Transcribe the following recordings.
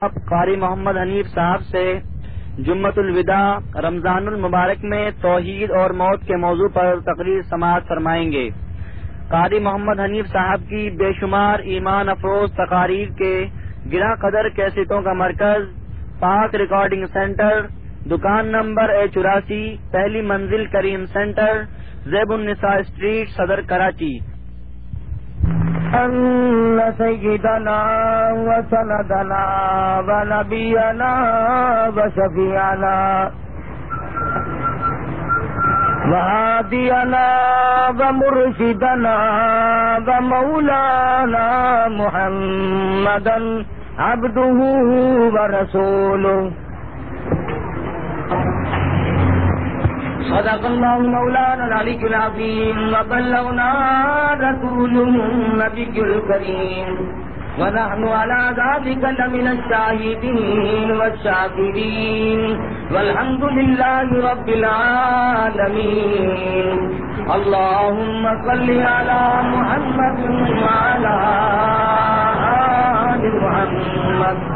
قاری محمد حنیف صاحب سے جمت الوداع، رمضان المبارک میں توحید اور موت کے موضوع پر تقریر سماعت فرمائیں گے۔ قاری محمد حنیف صاحب کی بے شمار ایمان افروز تقاریر کے گرا قدر کیسٹوں کا مرکز، پاک ریکارڈنگ سینٹر، دکان نمبر اے چوراسی، پہلی منزل کریم سینٹر، زیب النساء اسٹریٹ، صدر کراچی۔ أن سيدنا وسندنا ونبينا وشفيعنا وهادينا ومرشدنا ومولانا محمدا عبده ورسوله. صدق الله مولانا العلي العظيم وبلغنا رسوله النبي الكريم. ونحن على ذلك لمن الشاهدين والشاكرين. والحمد لله رب العالمين. اللهم صل على محمد وعلى آل محمد.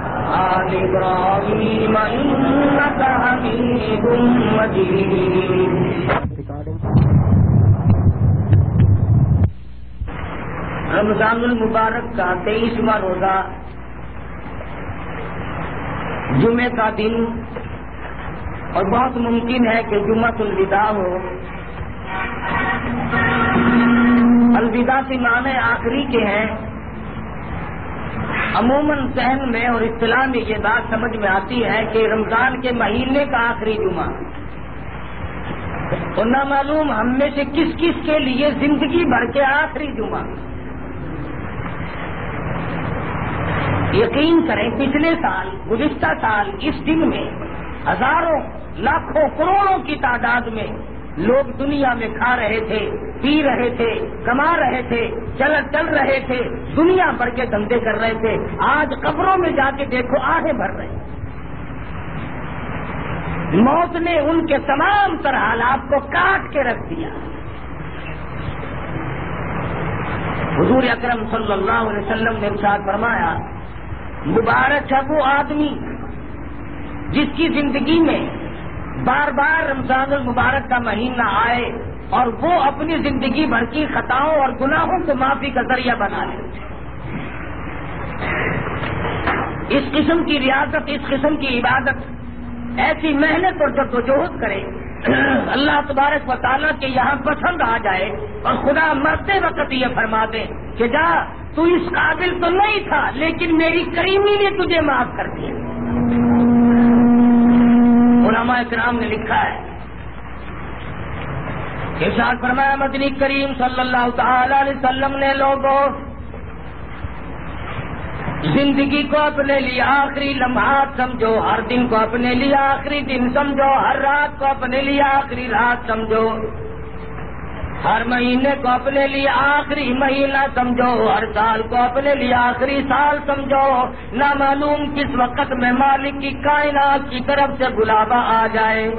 آل إبراهيم إنك حميد مجيد. رمضان المبارک کا تیئیسواں روزہ جمعے کا دن اور بہت ممکن ہے کہ جمعہ الوداع ہو۔ الوداع سے معنی آخری کے ہیں۔ عموماً ذہن میں اور اصطلاح میں یہ بات سمجھ میں آتی ہے کہ رمضان کے مہینے کا آخری جمعہ اور نہ معلوم ہم میں سے کس کس کے لیے زندگی بھر کے آخری جمعہ؟ یقین کریں پچھلے سال، گزشتہ سال، اس دن میں ہزاروں، لاکھوں، کروڑوں کی تعداد میں لوگ دنیا میں کھا رہے تھے، پی رہے تھے، کما رہے تھے، چل چل رہے تھے، دنیا بھر کے دھندے کر رہے تھے، آج قبروں میں جا کے دیکھو آگے بھر رہے موت نے ان کے تمام تر حالات کو کاٹ کے رکھ دیا۔ حضور اکرم صلی اللہ علیہ وسلم نے ارشاد فرمایا، مبارک ہے وہ آدمی، جس کی زندگی میں بار بار رمضان المبارک کا مہینہ آئے اور وہ اپنی زندگی بھر کی خطاؤں اور گناہوں کو معافی کا ذریعہ بنا لے۔ اس قسم کی ریاست اس قسم کی عبادت، ایسی محنت اور جدوجہد کرے۔ اللہ تبارک و تعالیٰ کے یہاں پسند آ جائے اور خدا مرتے وقت یہ فرما دے کہ جا، تو اس قابل تو نہیں تھا، لیکن میری کریمی نے تجھے معاف کر دیا۔ علماء کرام نے لکھا ہے۔ ارشاد فرمایا، مدنی کریم صلی اللہ تعالی علیہ وسلم نے لوگوں، زندگی کو اپنے لیے آخری لمحات سمجھو، ہر دن کو اپنے لیے آخری دن سمجھو، ہر رات کو اپنے لیے آخری رات سمجھو۔ ہر مہینے کو اپنے لیے آخری مہینہ سمجھو، ہر سال کو اپنے لیے آخری سال سمجھو۔ نہ معلوم کس وقت میں مالک کی کائنات کی طرف سے بلاوا آ جائے۔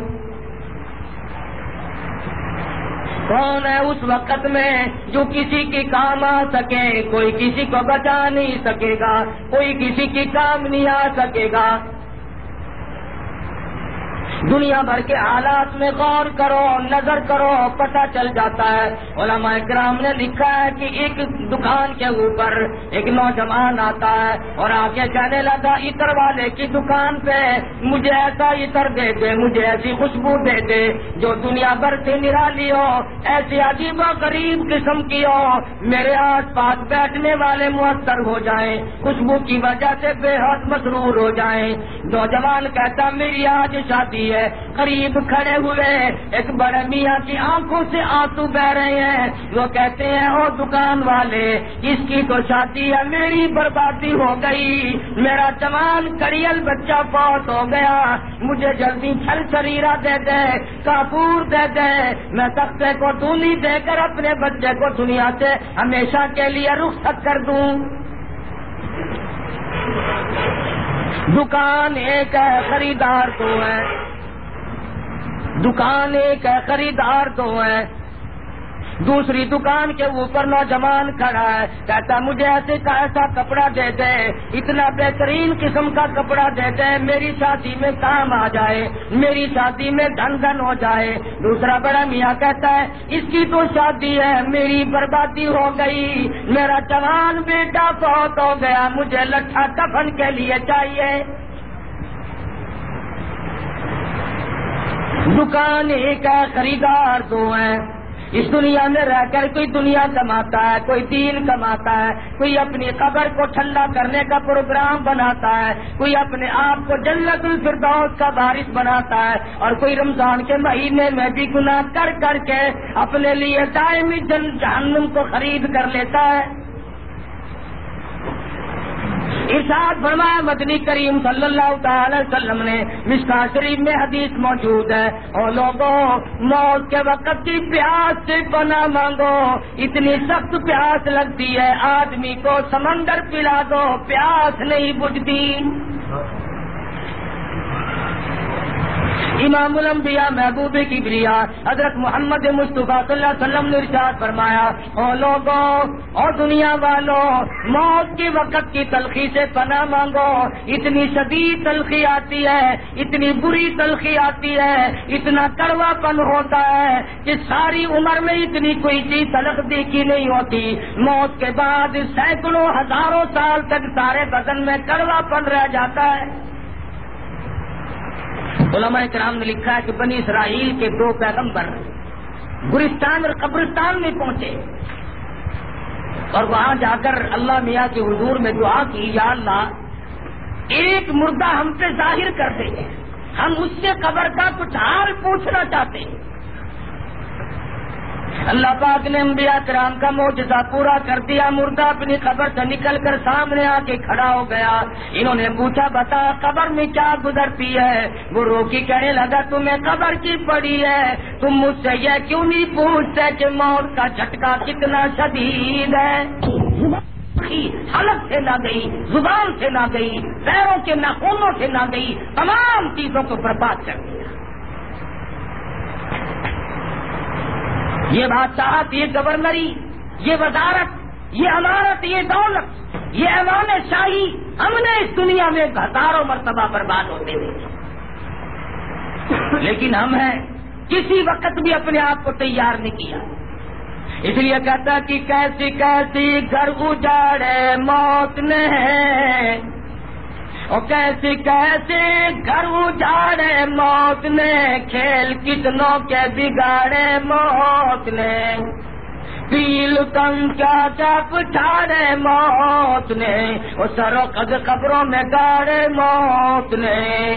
کون ہے اس وقت میں جو کسی کی کام آ سکے؟ کوئی کسی کو بچا نہیں سکے گا، کوئی کسی کی کام نہیں آ سکے گا۔ دنیا بھر کے حالات میں غور کرو، نظر کرو، پتہ چل جاتا ہے۔ علماء کرام نے لکھا ہے کہ ایک دکان کے اوپر ایک نوجوان آتا ہے اور آگے جانے لگا عطر والے کی دکان پہ مجھے ایسا عطر دے دے، مجھے ایسی خوشبو دے دے۔ جو دنیا بھر سے نرالی ہو، ایسی عجیب و غریب قسم کی ہو، میرے آس پاس بیٹھنے والے مؤثر ہو جائیں۔ خوشبو کی وجہ سے بے حد مسرور ہو جائیں۔ نوجوان کہتا، میری آج شادی ہے، قریب کھڑے ہوئے ایک بڑے میاں کی آنکھوں سے آنسو بہ رہے ہیں۔ وہ کہتے ہیں، او دکان والے، اس کی تو شادی ہے میری بربادی ہو گئی۔ میرا جوان کڑیل بچہ بہت ہو گیا۔ مجھے جلدی چھل شریرا دے دے، کاپور دے دے۔ میں تختے کو دونی دے کر اپنے بچے کو دنیا سے ہمیشہ کے لیے رخصت کر دوں۔ دکان ایک ہے، خریدار تو ہے۔ دکان ایک ہے، خریدار تو ہے دوسری دکان کے اوپر نوجوان کھڑا ہے، کہتا مجھے ایسے کا ایسا کپڑا دے دے، اتنا بہترین قسم کا کپڑا دے دے، میری شادی میں کام آ جائے، میری شادی میں دھن دھن ہو جائے۔ دوسرا بڑا میاں کہتا ہے، اس کی تو شادی ہے، میری بربادی ہو گئی، میرا جوان بیٹا بہت ہو گیا، مجھے لٹھا کفن کے لیے چاہیے۔ دکان ایک ہے خریدار دو ہیں اس دنیا میں رہ کر کوئی دنیا کماتا ہے، کوئی دین کماتا ہے، کوئی اپنی قبر کو ٹھنڈا کرنے کا پروگرام بناتا ہے، کوئی اپنے آپ کو جنت الفردوس کا بارش بناتا ہے اور کوئی رمضان کے مہینے میں بھی گناہ کر کر کے اپنے لیے دائمی جن جہنم کو خرید کر لیتا ہے۔ ارشاد فرمایا، مدنی کریم صلی اللہ تعالی وسلم نے مشکا شریف میں حدیث موجود ہے۔ اور لوگوں موت کے وقت کی پیاس سے بنا مانگو۔ اتنی سخت پیاس لگتی ہے، آدمی کو سمندر پلا دو، پیاس نہیں بجھتی۔ امام الانبیاء محبوب کی حضرت محمد مصطفیٰ صلی اللہ علیہ وسلم نے ارشاد فرمایا، او لوگوں اور دنیا والوں موت کے وقت کی تلخی سے پناہ مانگو، اتنی شدید تلخی آتی ہے، اتنی بری تلخی آتی ہے، اتنا کڑوا پن ہوتا ہے کہ ساری عمر میں اتنی کوئی چیز تلخ دیکھی نہیں ہوتی۔ موت کے بعد سینکڑوں ہزاروں سال تک سارے بدن میں کڑوا پن رہ جاتا ہے۔ علماء کرام نے لکھا ہے کہ بنی اسرائیل کے دو پیغمبر گرستان اور قبرستان میں پہنچے۔ اور وہاں جا کر اللہ میاں کے حضور میں دعا کی، یا اللہ، ایک مردہ ہم سے ظاہر کر دیں ہم اس سے قبر کا کچھ حال پوچھنا چاہتے ہیں۔ اللہ پاک نے انبیاء کرام کا معجزہ پورا کر دیا، مردہ اپنی قبر سے نکل کر سامنے آ کے کھڑا ہو گیا۔ انہوں نے پوچھا، بتا، قبر میں کیا گزرتی ہے؟ وہ روکی کہنے لگا، تمہیں قبر کی پڑی ہے۔ تم مجھ سے یہ کیوں نہیں پوچھتے کہ موت کا جھٹکا کتنا شدید ہے؟ حلق سے نہ گئی، زبان سے نہ گئی، پیروں کے ناخونوں سے نہ گئی، تمام چیزوں کو برباد کر دیا یہ بادشاہت، یہ گورنری، یہ وزارت، یہ عمارت یہ دولت، یہ ایوان شاہی ہم نے اس دنیا میں ہزاروں مرتبہ برباد ہوتے دیکھے لیکن ہم ہیں، کسی وقت بھی اپنے آپ کو تیار نہیں کیا۔ اس لیے کہتا کہ کیسی کیسی گھر اجاڑے، موت نے اور کیسی کیسے گھر اجاڑے موت نے، کھیل کتنوں کے بگاڑے موت نے۔ پیل تن کیا چپ ٹھاڑے موت نے وہ سرو قد قبروں میں گاڑے موت نے۔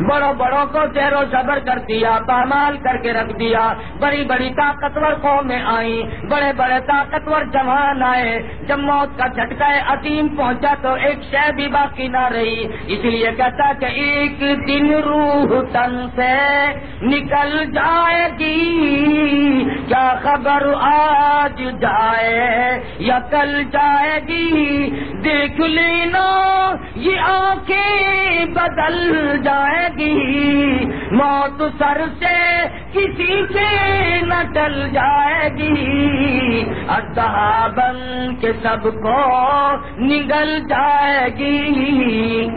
بڑوں بڑوں کو زیر و زبر کر دیا، پامال کر کے رکھ دیا۔ بڑی بڑی طاقتور قومیں آئی بڑے بڑے طاقتور جوان آئے۔ جب موت کا جھٹکا عظیم پہنچا تو ایک شے بھی باقی نہ رہی۔ اس لیے کہتا کہ ایک دن روح تن سے نکل جائے گی۔ کیا خبر آج جائے یا کل جائے گی؟ دیکھ لینا، یہ آنکھیں بدل جائے گی موت سر سے کسی سے نہ ٹل جائے گی۔ ادا کے سب کو نگل جائے گی۔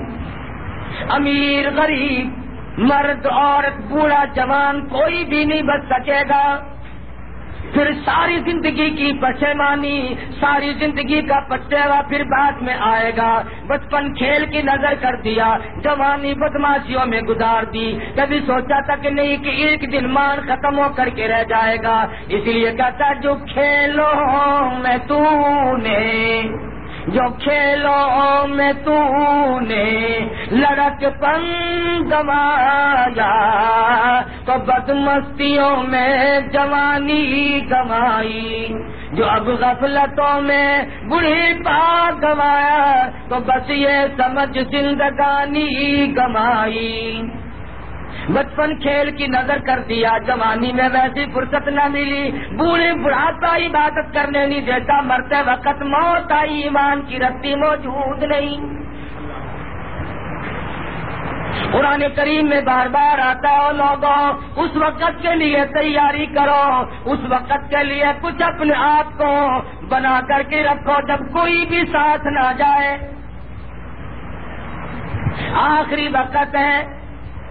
امیر غریب، مرد، عورت، بوڑھا، جوان، کوئی بھی نہیں بچ سکے گا۔ پھر ساری زندگی کی پشیمانی ساری زندگی کا پچیوا پھر بعد میں آئے گا۔ بچپن کھیل کی نظر کر دیا، جوانی بدماشیوں میں گزار دی۔ کبھی سوچا تھا کہ نہیں کہ ایک دن مان ختم ہو کر کے رہ جائے گا۔ اس لیے کہتا، جو کھیلو میں تو نے جو کھیلوں میں تو نے لڑک پن گوایا، تو بدمستیوں میں جوانی گوائی، جو اب غفلتوں میں بڑھی پا گوایا، تو بس یہ سمجھ زندگانی گمائی بچپن کھیل کی نظر کر دیا جوانی میں ویسی فرصت نہ ملی۔ بوڑھے بڑھاپا عبادت کرنے نہیں دیتا، مرتے وقت موت آئی ایمان کی رتی موجود نہیں۔ قرآن کریم میں بار بار آتا ہے لوگوں، اس وقت کے لیے تیاری کرو، اس وقت کے لیے کچھ اپنے آپ کو بنا کر کے رکھو، جب کوئی بھی ساتھ نہ جائے۔ آخری وقت ہے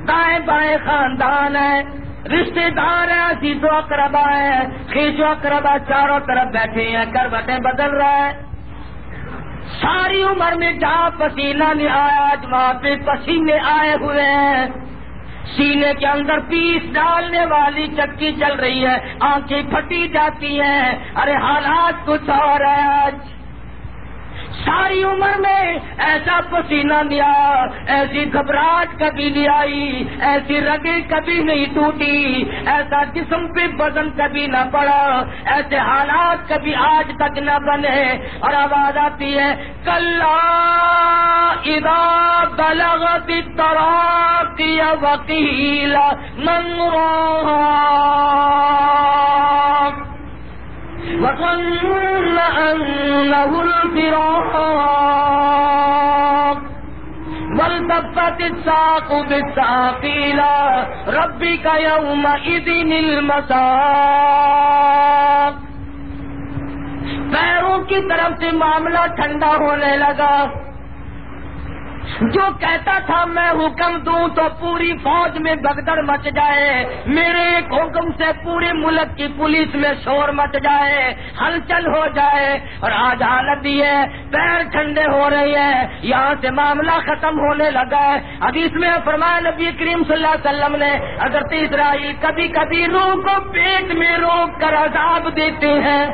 دائیں بائیں خاندان ہے رشتے دار ہیں عزیز و اقربا ہے خیش و اقربا چاروں طرف بیٹھے ہیں کروٹیں بدل رہا ہے ساری عمر میں جہاں پسینہ نہیں آیا آج وہاں پہ پسینے آئے ہوئے ہیں۔ سینے کے اندر پیس ڈالنے والی چکی چل رہی ہے، آنکھیں پھٹی جاتی ہیں۔ ارے حالات کچھ اور ہے آج۔ ساری عمر میں ایسا پسینہ دیا ایسی گھبراہٹ کبھی نہیں آئی، ایسی رگیں کبھی نہیں ٹوٹی، ایسا جسم پہ وزن کبھی نہ پڑا، ایسے حالات کبھی آج تک نہ بنے۔ اور آواز آتی ہے کل بلغت تراقی وکیل منگو وظن أنه الفراق والتفت الساق بالساق إلى ربك يومئذ المساق پیروں کی طرف سے معاملہ ٹھنڈا ہونے لگا۔ جو کہتا تھا میں حکم دوں تو پوری فوج میں بگدڑ مچ جائے۔ میرے ایک حکم سے پورے ملک کی پولیس میں شور مچ جائے۔ ہلچل ہو جائے۔ اور آج حالت دی ہے، پیر ٹھنڈے ہو رہے ہیں۔ یہاں سے معاملہ ختم ہونے لگا ہے۔ اب اس میں فرمایا نبی کریم صلی اللہ علیہ وسلم نے اگر تیسرا کبھی کبھی روح کو پیٹ میں روک کر عذاب دیتے ہیں۔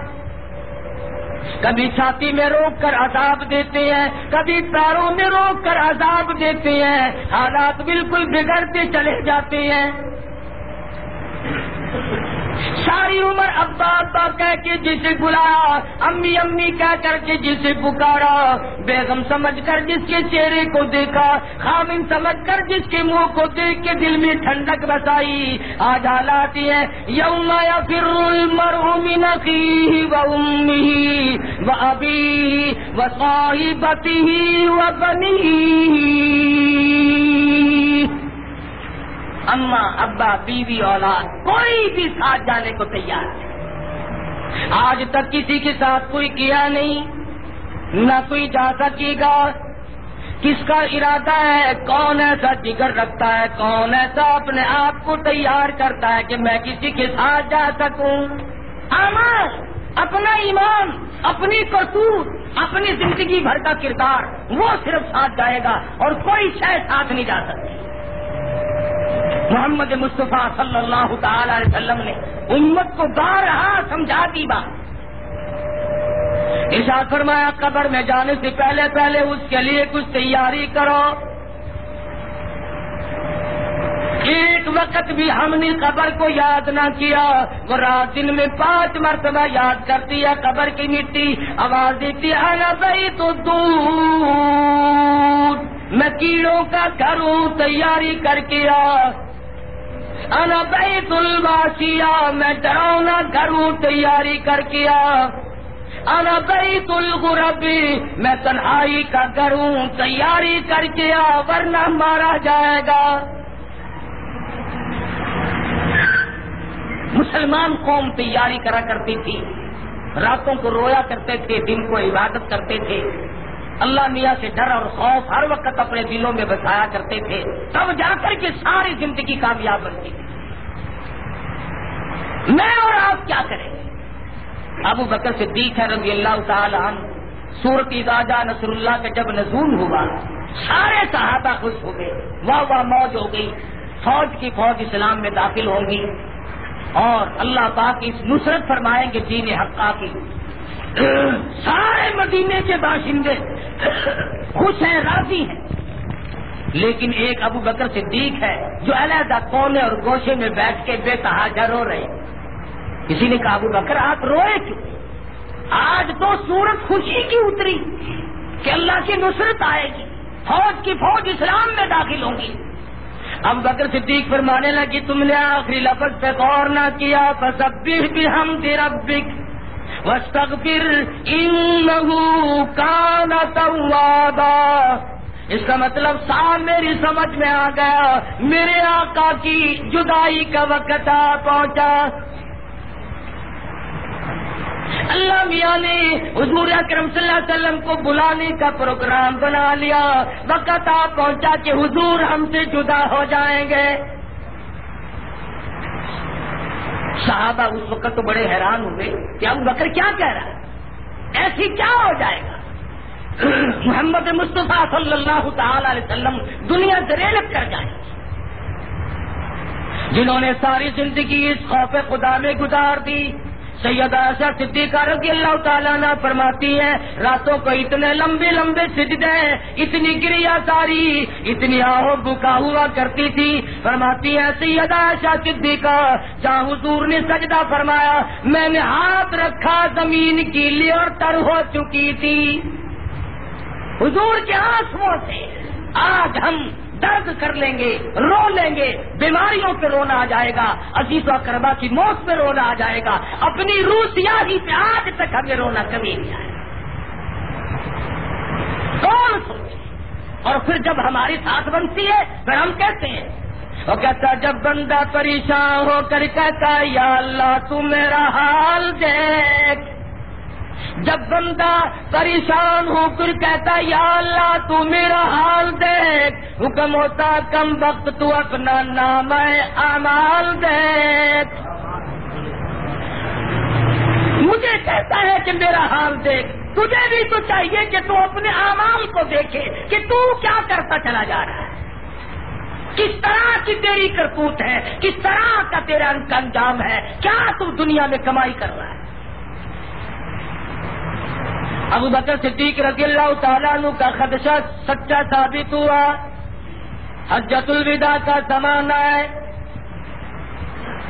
کبھی چھاتی میں روک کر عذاب دیتے ہیں، کبھی پیروں میں روک کر عذاب دیتے ہیں۔ حالات بالکل بگڑتے چلے جاتے ہیں۔ ساری عمر ابا ابا کہہ کے جسے بلایا، امی امی کہہ کر کے جسے پکارا۔ بیگم سمجھ کر جس کے چہرے کو دیکھا، خامن سمجھ کر جس کے منہ کو دیکھ کے دل میں ٹھنڈک بسائی۔ آج حالات ہے یوم یا پھر و امی و ابھی و صاحبتی و بنی اما، ابا، بیوی، اولاد، کوئی بھی ساتھ جانے کو تیار نہیں۔ آج تک کسی کے ساتھ کوئی کیا نہیں، نہ کوئی جا سکے گا۔ کس کا ارادہ ہے؟ کون ایسا جگر رکھتا ہے؟ کون ایسا اپنے آپ کو تیار کرتا ہے کہ میں کسی کے ساتھ جا سکوں؟ امر اپنا ایمان، اپنی کرتوت اپنی زندگی بھر کا کردار، وہ صرف ساتھ جائے گا اور کوئی شہ ساتھ نہیں جا سکتی۔ محمد مصطفیٰ صلی اللہ تعالی علیہ وسلم نے امت کو بارہا سمجھا دی بات۔ ایسا فرمایا، قبر میں جانے سے پہلے پہلے اس کے لیے کچھ تیاری کرو۔ ایک وقت بھی ہم نے قبر کو یاد نہ کیا، وہ رات دن میں پانچ مرتبہ یاد کرتی ہے، قبر کی مٹی آواز دیتی ہے بھائی تو دور میں کیڑوں کا گھروں تیاری کر کے انا بیت الباسیا میں ڈراؤنا گھروں تیاری کر کیا انا بیت الغربی میں تنہائی کا گھروں تیاری کر کیا ورنہ مارا جائے گا۔ مسلمان قوم تیاری کرا کرتی تھی۔ راتوں کو رویا کرتے تھے، دن کو عبادت کرتے تھے۔ اللہ میاں سے ڈر اور خوف ہر وقت اپنے دلوں میں بسایا کرتے تھے، تب جا کر کے ساری زندگی کامیاب بنتی۔ تھی میں اور آپ کیا کریں؟ ابو بکر سے ہے رضی اللہ تعالی عنہ سورت اجاجا نصر اللہ کا جب نزول ہوا، سارے صحابہ خوش ہو گئے، واہ واہ موج ہو گئی، فوج کی فوج اسلام میں داخل ہوں گی۔ اور اللہ پاک اس نصرت فرمائیں گے دین حقا کی۔ سارے مدینے کے باشندے خوش ہیں، راضی ہیں۔ لیکن ایک ابو بکر صدیق ہے جو علیحدہ کونے اور گوشے میں بیٹھ کے بے تحاجہ رو رہے کسی نے کہا، ابو بکر، آپ روئے کیوں؟ آج تو سورت خوشی کی اتری کہ اللہ کی نصرت آئے گی۔ فوج کی فوج اسلام میں داخل ہوں گی۔ اب بکر صدیق فرمانے لگی تم نے آخری لفظ پہ غور نہ کیا، فسبح بحمد ربک۔ واستغفر انہو کان توابا۔ اس کا مطلب صاحب میری سمجھ میں آ گیا، میرے آقا کی جدائی کا وقت آ پہنچا۔ اللہ میاں نے حضور اکرم صلی اللہ علیہ وسلم کو بلانے کا پروگرام بنا لیا۔ وقت آ پہنچا کہ حضور ہم سے جدا ہو جائیں گے۔ صحابہ اس وقت تو بڑے حیران ہوئے کہ ابو بکر کیا کہہ رہا ہے؟ ایسی کیا ہو جائے گا؟ محمد مصطفیٰ صلی اللہ تعالی علیہ وسلم دنیا دریلت کر جائے۔ جنہوں نے ساری زندگی اس خوف خدا میں گزار دی سید ایسا صدیقہ رضی اللہ تعالیٰ نے فرماتی ہے راتوں کو اتنے لمبے لمبے سجدے، اتنی گریا ساری اتنی آہو بکا ہوا کرتی تھی۔ فرماتی ہے سید ایسا صدیقہ، جہاں حضور نے سجدہ فرمایا، میں نے ہاتھ رکھا، زمین کی لی اور تر ہو چکی تھی۔ حضور کے آنسو سے آج ہم درد کر لیں گے، رو لیں گے، بیماریوں پہ رونا آ جائے گا، عزیز و کربا کی موت پہ رونا آ جائے گا، اپنی روسیاہی پہ آج تک ہمیں رونا کمی نہیں آئے کون سوچے؟ اور پھر جب ہماری ساتھ بنتی ہے، پھر ہم کہتے ہیں، وہ کہتا جب بندہ پریشان ہو کر کہتا یا اللہ تو میرا حال دیکھ۔ جب بندہ پریشان ہو کر کہتا یا اللہ، تو میرا حال دیکھ. حکم ہوتا کم وقت تو اپنا نام امال دیکھ. مجھے کہتا ہے کہ میرا حال دیکھ۔ تجھے بھی تو چاہیے کہ تو اپنے امال کو دیکھے کہ تو کیا کرتا چلا جا رہا ہے۔ کس طرح کی تیری کرتوت ہے؟ کس طرح کا تیرا انجام ہے؟ کیا تو دنیا میں کمائی کر رہا ہے؟ ابو بکر صدیق رضی اللہ تعالیٰ عنہ کا خدشہ سچا ثابت ہوا۔ حجت الوداع کا زمانہ ہے۔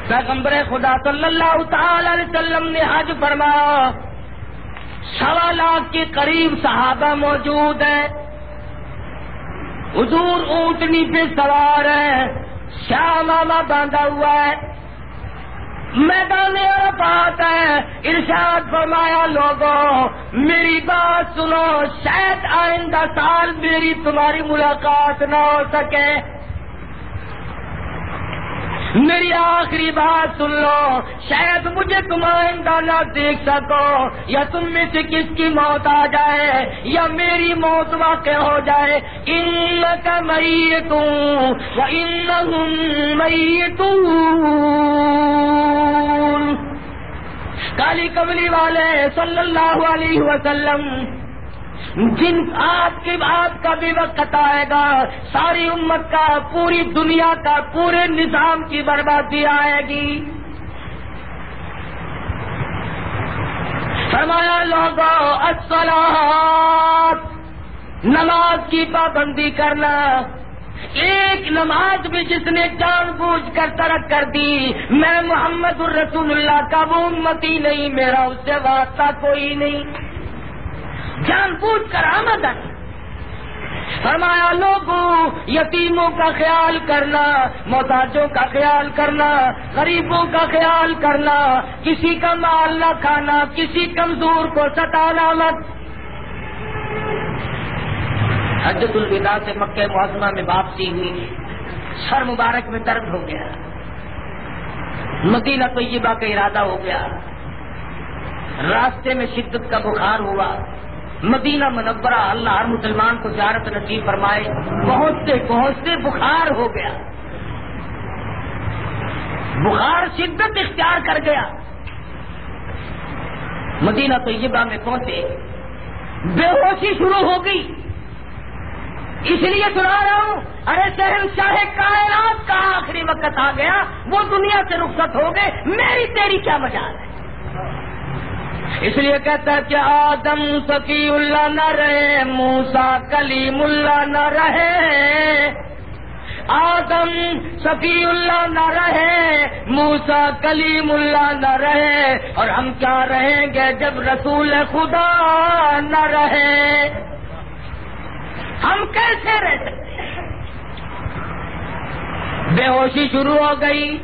پیغمبر خدا صلی اللہ تعالی علیہ وسلم نے حج فرمایا۔ سوا لاکھ کے قریب صحابہ موجود ہیں۔ حضور اونٹنی پہ سوار ہے شاہ باندھا ہوا ہے۔ میدان عرفات ہے۔ ارشاد فرمایا لوگوں میری بات سنو، شاید آئندہ سال میری تمہاری ملاقات نہ ہو سکے۔ میری آخری بات سن لو۔ شاید مجھے تم آئندہ نہ دیکھ سکو یا تم میں سے کس کی موت آ جائے یا میری موت واقع ہو جائے۔ ان کا مئی توں مئی کالی کملی والے صلی اللہ علیہ وسلم جن آپ کے بعد کا بھی وقت آئے گا، ساری امت کا، پوری دنیا کا، پورے نظام کی بربادی آئے گی۔ فرمایا لوگوں اصلاحات نماز کی پابندی کرنا۔ ایک نماز بھی جس نے جان بوجھ کر ترک کر دی، میں محمد الرسول اللہ کا وہ امتی نہیں، میرا اس سے واسطہ کوئی نہیں۔ جان بوجھ کر آمدن فرمایا لوگوں یتیموں کا خیال کرنا، محتاجوں کا خیال کرنا، غریبوں کا خیال کرنا، کسی کا مال نہ کھانا، کسی کمزور کو ستانا مت۔ حجت الوداع سے مکہ معظمہ میں واپسی ہوئی۔ سر مبارک میں درد ہو گیا۔ مدینہ طیبہ کا ارادہ ہو گیا۔ راستے میں شدت کا بخار ہوا۔ مدینہ منورہ اللہ ہر مسلمان کو زیارت نصیب فرمائے، پہنچتے پہنچتے بخار ہو گیا۔ بخار شدت اختیار کر گیا۔ مدینہ طیبہ میں پہنچے، بے ہوشی شروع ہو گئی۔ اس لیے سنا رہا ہوں، ارے شہر شاہ کائنات کا آخری وقت آ گیا، وہ دنیا سے رخصت ہو گئے، میری تیری کیا مجال ہے؟ اس لیے کہتا ہے کہ آدم سفی اللہ نہ رہے موسا کلیم اللہ نہ رہے۔ آدم سفی اللہ نہ رہے موسا کلیم اللہ نہ رہے۔ اور ہم کیا رہیں گے جب رسول خدا نہ رہے؟ ہم کیسے رہ سکتے بے ہوشی شروع ہو گئی۔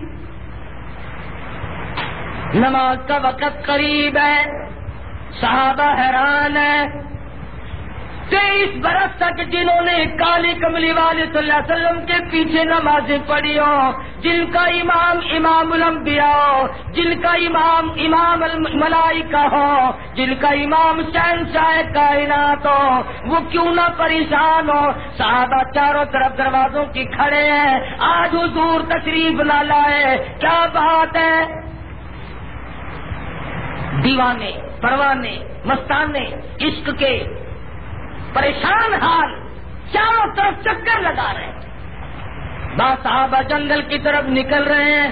نماز کا وقت قریب ہے۔ صحابہ حیران ہے تیئیس برس تک جنہوں نے کالی کملی والے صلی اللہ علیہ وسلم کے پیچھے نمازیں پڑھی ہو جن کا امام امام الانبیاء ہو جن کا امام امام الملائکہ ہو جن کا امام شہن شاہ کائنات ہو وہ کیوں نہ پریشان ہو صحابہ چاروں طرف دروازوں کی کھڑے ہیں، آج حضور تشریف نہ لائے، کیا بات ہے؟ دیوانے پروانے مستانے عشق کے پریشان حال چاروں طرف چکر لگا رہے ہیں۔ با صحابہ جنگل کی طرف نکل رہے ہیں۔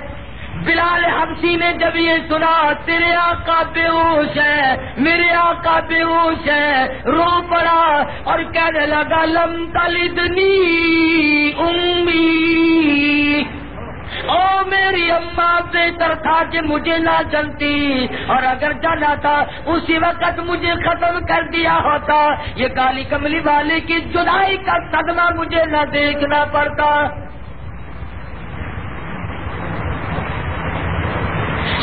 بلال حبسی نے جب یہ سنا، تیرے آقا بے ہوش ہے میرے آقا بے ہوش ہے رو پڑا اور کہنے لگا، لم تلدنی امی او میری اماں بہتر تھا کہ جی مجھے نہ جلتی اور اگر جانا تھا، اسی وقت مجھے ختم کر دیا ہوتا۔ یہ کالی کملی والے کی جدائی کا صدمہ مجھے نہ دیکھنا پڑتا۔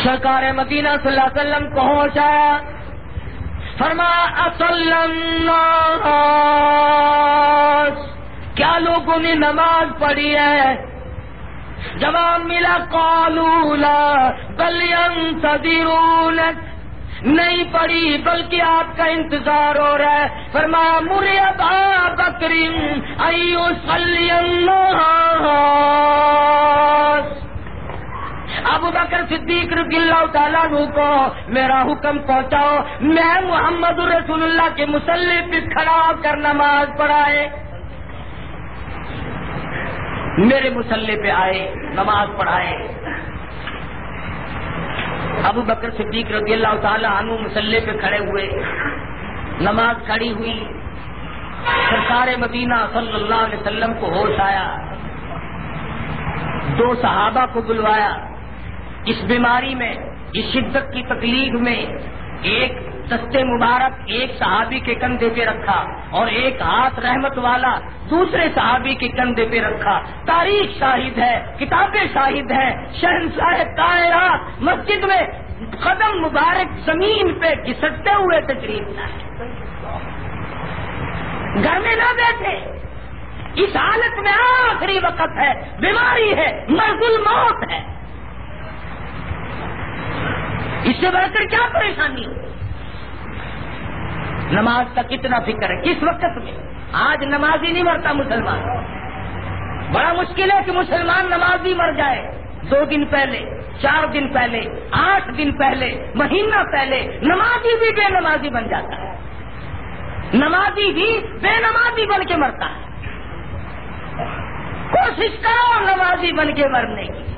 سرکار مدینہ صلی اللہ علیہ وسلم پہنچا فرما اسلم کیا لوگوں نے نماز پڑھی ہے؟ جواب ملا کالولا بلین صدیرونک نہیں پڑی، بلکہ آپ کا انتظار ہو رہا ہے۔ فرمایا مرے با بکرین ایو صلی اللہ۔ ابو بکر صدیق رضی اللہ تعالیٰ کو میرا حکم پہنچاؤ۔ میں محمد رسول اللہ کے مسلح پہ کھڑا کر نماز پڑھائے۔ میرے مسلح پہ آئے، نماز پڑھائے۔ ابو بکر صدیق رضی اللہ تعالی عنہ مسلح پہ کھڑے ہوئے۔ نماز کھڑی ہوئی۔ سرکار مدینہ صلی اللہ علیہ وسلم کو ہوش آیا۔ دو صحابہ کو بلوایا۔ اس بیماری میں، اس شدت کی تکلیف میں، ایک سستے مبارک ایک صحابی کے کندھے پہ رکھا اور ایک ہاتھ رحمت والا دوسرے صحابی کے کندھے پہ رکھا۔ تاریخ شاہد ہے، کتابیں شاہد ہیں، شہنشاہ کائرات مسجد میں قدم مبارک زمین پہ گھسٹتے ہوئے تقریب گھر میں نہ بیٹھے۔ اس حالت میں آخری وقت ہے، بیماری ہے مرض الموت ہے۔ اس سے بڑھ کر کیا پریشانی؟ ہو نماز کا کتنا فکر ہے۔ کس وقت میں آج نماز ہی نہیں مرتا مسلمان۔ بڑا مشکل ہے کہ مسلمان نماز ہی مر جائے۔ دو دن پہلے، چار دن پہلے، آٹھ دن پہلے، مہینہ پہلے، نمازی بھی بے نمازی بن جاتا ہے۔ نمازی بھی بے نمازی بن کے مرتا ہے۔ کوشش کرو نمازی بن کے مرنے کی۔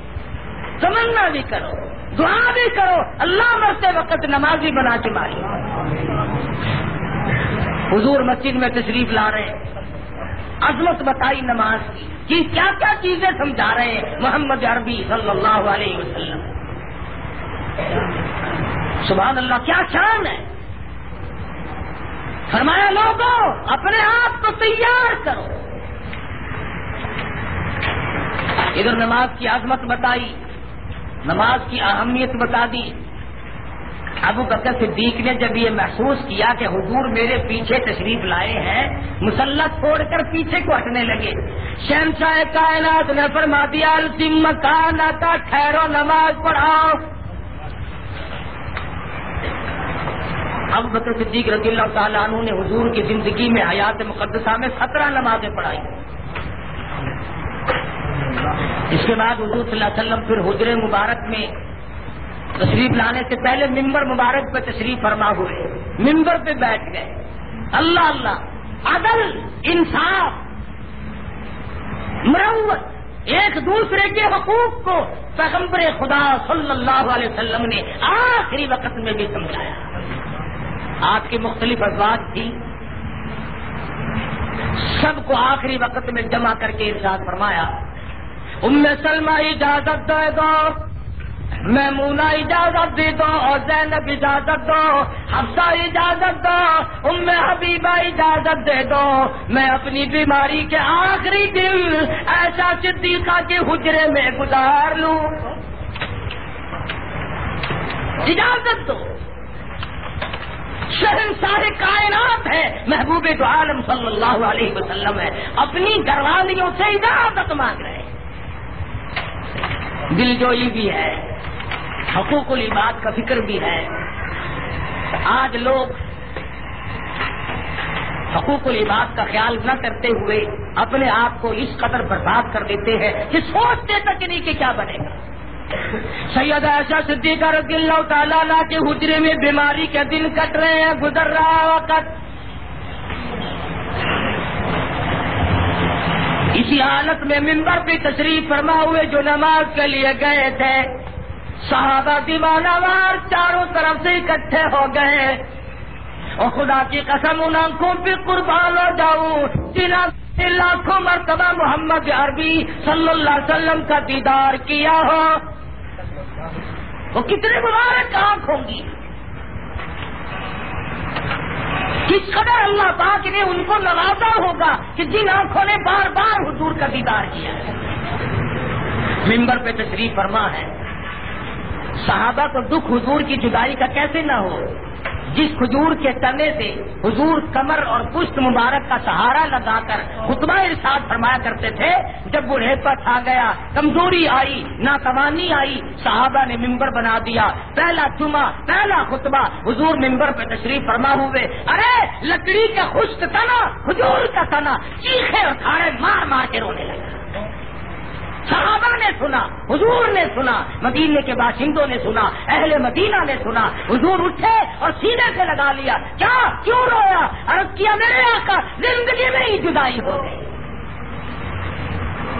تمنا بھی کرو، دعا بھی کرو، اللہ مرتے وقت نمازی بنا کے ماری حضور مسجد میں تشریف لا رہے ہیں۔ عظمت بتائی نماز کی۔ کہ کیا کیا چیزیں سمجھا رہے ہیں محمد عربی صلی اللہ علیہ وسلم؟ سبحان اللہ، کیا شان ہے۔ فرمایا، لوگوں، اپنے آپ کو تیار کرو۔ ادھر نماز کی عظمت بتائی، نماز کی اہمیت بتا دی۔ ابو بکر صدیق نے جب یہ محسوس کیا کہ حضور میرے پیچھے تشریف لائے ہیں مسلح چھوڑ کر پیچھے کو ہٹنے لگے۔ شہنشاہ کائنات نے فرما دیا مکان آتا ٹھہرو نماز پڑھاؤ۔ ابو بکر صدیق رضی اللہ تعالیٰ عنہ نے حضور کی زندگی میں حیات مقدسہ میں سترہ نمازیں پڑھائی۔ اس کے بعد حضور صلی اللہ علیہ وسلم پھر حجر مبارک میں تشریف لانے سے پہلے ممبر مبارک پہ تشریف فرما ہوئے۔ ممبر پہ بیٹھ گئے۔ اللہ اللہ، عدل، انصاف، مروت، ایک دوسرے کے حقوق کو پیغمبر خدا صلی اللہ علیہ وسلم نے آخری وقت میں بھی سمجھایا۔ آپ کی مختلف ازواج تھی۔ سب کو آخری وقت میں جمع کر کے ارشاد فرمایا۔ ام سلمہ اجازت دے دو میمونہ اجازت دے دو اور زینب اجازت دو، حفصہ اجازت دو، ام حبیبہ اجازت دے دو۔ میں اپنی بیماری کے آخری دن ایسا صدیقہ کے حجرے میں گزار لوں۔ اجازت دو۔ شہن سارے کائنات ہے، محبوب تو عالم صلی اللہ علیہ وسلم ہے۔ اپنی گھر والیوں سے اجازت مانگ رہے دل جوئی بھی ہے۔ حقوق العباد کا فکر بھی ہے۔ آج لوگ حقوق العباد کا خیال نہ کرتے ہوئے اپنے آپ کو اس قدر برباد کر دیتے ہیں کہ سوچتے تک نہیں کہ کیا بنے گا۔ سید ایسا صدیقہ رضی اللہ تعالیٰ کے حجرے میں بیماری کے دن کٹ رہے ہیں، گزر رہا وقت۔ اسی حالت میں ممبر پہ تشریف فرما ہوئے جو نماز کے لیے گئے تھے۔ صحابہ دیوانہ وار چاروں طرف سے اکٹھے ہو گئے۔ اور خدا کی قسم ان آنکھوں پہ قربان ہو جاؤں۔ جنہیں لاکھوں مرتبہ محمد عربی صلی اللہ علیہ وسلم کا دیدار کیا ہو، وہ کتنے مبارک آنکھ ہوں گی۔ کس قدر اللہ پاک نے ان کو نوازا ہوگا کہ جن آنکھوں نے بار بار حضور کا دیدار کیا۔ ہے ممبر پہ تشریف فرما ہے۔ صحابہ کو دکھ حضور کی جدائی کا کیسے نہ ہو؟ جس کھجور کے تنے سے حضور کمر اور پشت مبارک کا سہارا لگا کر خطبہ ارشاد فرمایا کرتے تھے، جب وہ ریپت آ گیا، کمزوری آئی، ناتوانی آئی، صحابہ نے ممبر بنا دیا۔ پہلا چما پہلا خطبہ حضور ممبر پہ تشریف فرما ہوئے۔ ارے، لکڑی کا خشک تنا حضور کا تنا، چیخے اور کھاڑے مار مار کے رونے لگا۔ صحابہ نے سنا، حضور نے سنا، مدینے کے باشندوں نے سنا، اہل مدینہ نے سنا۔ حضور اٹھے اور سینے سے لگا لیا۔ کیا؟ کیوں رویا؟ عرض کیا، میرے آقا، زندگی میں ہی جدائی ہو گئی۔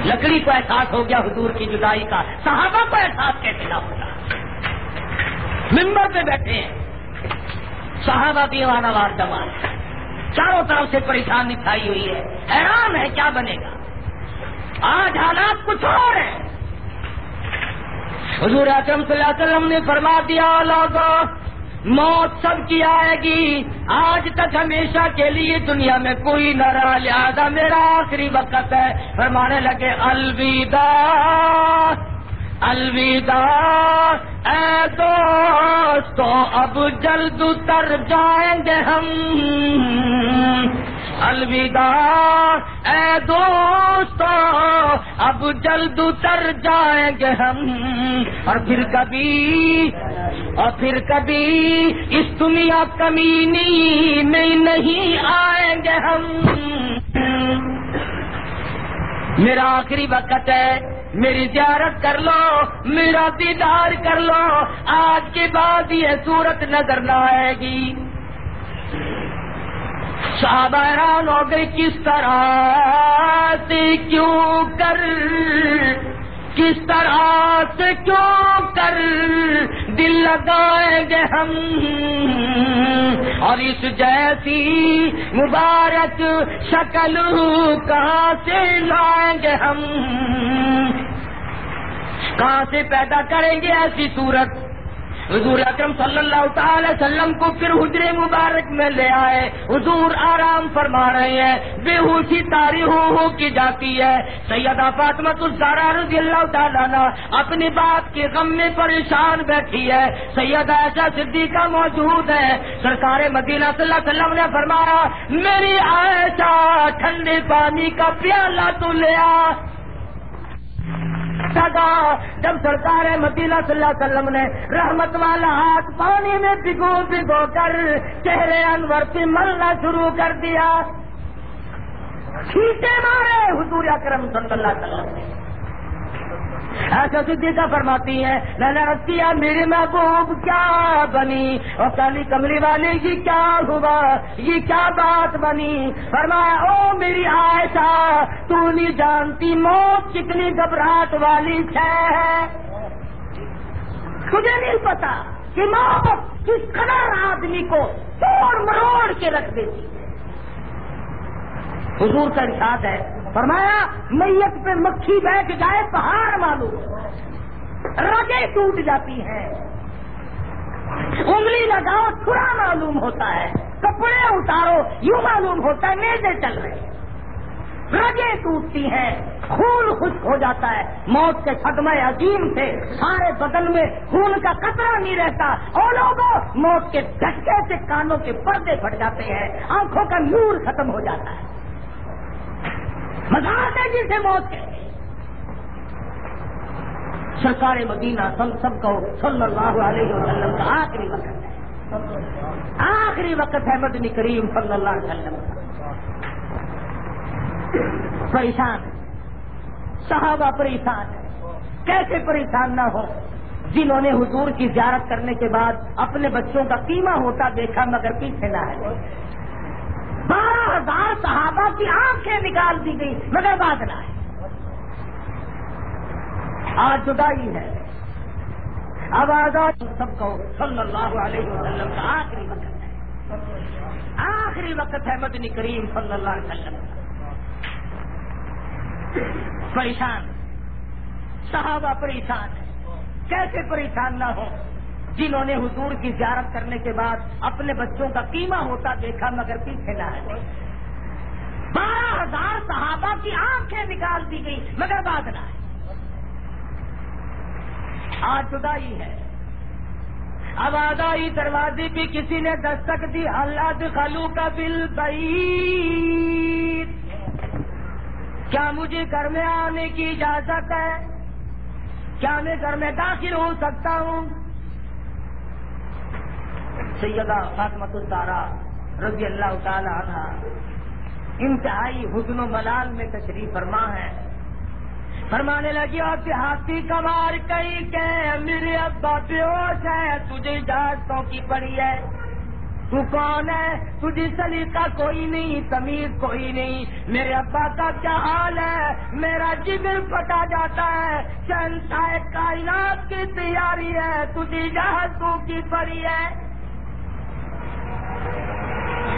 لکڑی کو احساس ہو گیا حضور کی جدائی کا۔ صحابہ کو احساس کیسے نہ ہوگا ممبر پہ بیٹھے ہیں۔ صحابہ دیوانہ وار جمع چاروں طرف سے پریشانی چھائی ہوئی ہے۔ حیران ہے، کیا بنے گا؟ آج حالات کچھ اور ہیں۔ حضور اکرم صلی اللہ علیہ وسلم نے فرما دیا لوگوں موت سب کی آئے گی۔ آج تک ہمیشہ کے لیے دنیا میں کوئی نہ رہا، لہذا میرا آخری وقت ہے۔ فرمانے لگے، الوداع۔ الوداع، اے دوستو، اب جلد اتر جائیں گے ہم۔ الوداع، اے دوستو، اب جلد اتر جائیں گے ہم۔ اور پھر کبھی، اور پھر کبھی اس دنیا کمینی میں نہیں آئیں گے ہم۔ میرا آخری وقت ہے۔ میری زیارت کر لو، میرا دیدار کر لو، آج کے بعد یہ صورت نظر نہ آئے گی۔ حیران ہو گئی کس طرح سے کیوں کر کس طرح سے کیوں کر دل لگائیں گے ہم؟ اور اس جیسی مبارک شکل کہاں سے لائیں گے ہم؟ کہاں سے پیدا کریں گے ایسی صورت؟ حضور اکرم صلی اللہ تعالی وسلم کو پھر حجر مبارک میں لے آئے۔ حضور آرام فرما رہے ہیں۔ بے ہوشی تاری ہو ہو کی جاتی ہے۔ سیدہ فاطمہ الزارا رضی اللہ تعالیٰ اپنی بات کے غم میں پریشان بیٹھی ہے۔ سیدہ ایسا صدیقہ موجود ہے۔ سرکار مدینہ صلی اللہ علیہ وسلم نے فرمایا، میری ایسا ٹھنڈے پانی کا پیالہ تو لیا جب سرکار مدینہ صلی اللہ علیہ وسلم نے رحمت والا ہاتھ پانی میں بھگو بگو کر چہرے انور پہ ملنا شروع کر دیا۔ کھینچے مارے حضور اکرم صلی اللہ علیہ وسلم نے۔ ایسا صدیقہ فرماتی ہے میں نے کیا میری محبوب کیا بنی اور کالی کمری والے یہ کیا ہوا؟ یہ کیا بات بنی؟ فرمایا، او میری آئسا تو نہیں جانتی موت کتنی گھبراہٹ والی ہے۔ تجھے نہیں پتا کہ موت کس قدر آدمی کو توڑ مروڑ کے رکھ دیتی حضور کا ارشاد ہے فرمایا، میت پہ مکھی بیٹھ جائے، پہاڑ معلوم رگیں ٹوٹ جاتی ہیں۔ انگلی لگاؤ تھوڑا معلوم ہوتا ہے۔ کپڑے اتارو، یوں معلوم ہوتا ہے میزے چل رہے رگیں ٹوٹتی ہیں، خون خشک ہو جاتا ہے۔ موت کے صدمہ عظیم سے سارے بدن میں خون کا قطرہ نہیں رہتا۔ اور لوگوں، موت کے جھٹکے سے کانوں کے پردے پھٹ جاتے ہیں۔ آنکھوں کا نور ختم ہو جاتا ہے۔ مزاق ہے جسے موت کے سرکار مدینہ سب سب کو صلی اللہ علیہ وسلم کا آخری وقت ہے۔ آخری وقت ہے مدنی کریم صلی اللہ علیہ وسلم کا۔ پریشان صحابہ پریشان کیسے پریشان نہ ہو؟ جنہوں نے حضور کی زیارت کرنے کے بعد اپنے بچوں کا قیمہ ہوتا دیکھا مگر پیچھے نہ ہے بارہ ہزار صحابہ کی آنکھیں نکال دی گئی مگر بات نہ ہے آج جدائی ہے۔ اب آزاد سب کو صلی اللہ علیہ وسلم کا آخری وقت ہے۔ آخری وقت ہے مدنی کریم صلی اللہ علیہ وسلم پریشان، صحابہ پریشان ہے کیسے پریشان نہ ہو جنہوں نے حضور کی زیارت کرنے کے بعد اپنے بچوں کا قیمہ ہوتا دیکھا مگر پیچھے نہ ہے بارہ ہزار صحابہ کی آنکھیں نکال دی گئی مگر بات نہ ہے آج جدائی ہے۔ اب آدائی دروازے بھی کسی نے دستک دی اللہ خلو کا بل بعید۔ کیا مجھے گھر میں آنے کی اجازت ہے؟ کیا میں گھر میں داخل ہو سکتا ہوں؟ سیدہ فاطمت الطارا رضی اللہ تعالی عنہ انتہائی حسن و ملال میں تشریف فرما ہے۔ فرمانے لگی اور دیہاتی کمار کئی کہ میرے ابا بیوش ہے، تجھے اجازتوں کی پڑی ہے۔ تو کون ہے؟ تجھے سلیقہ کوئی نہیں، تمیز کوئی نہیں۔ میرے ابا کا کیا حال ہے؟ میرا جگر پٹا جاتا ہے۔ چند کائنات کی تیاری ہے، تجھے جہازوں کی پڑی ہے۔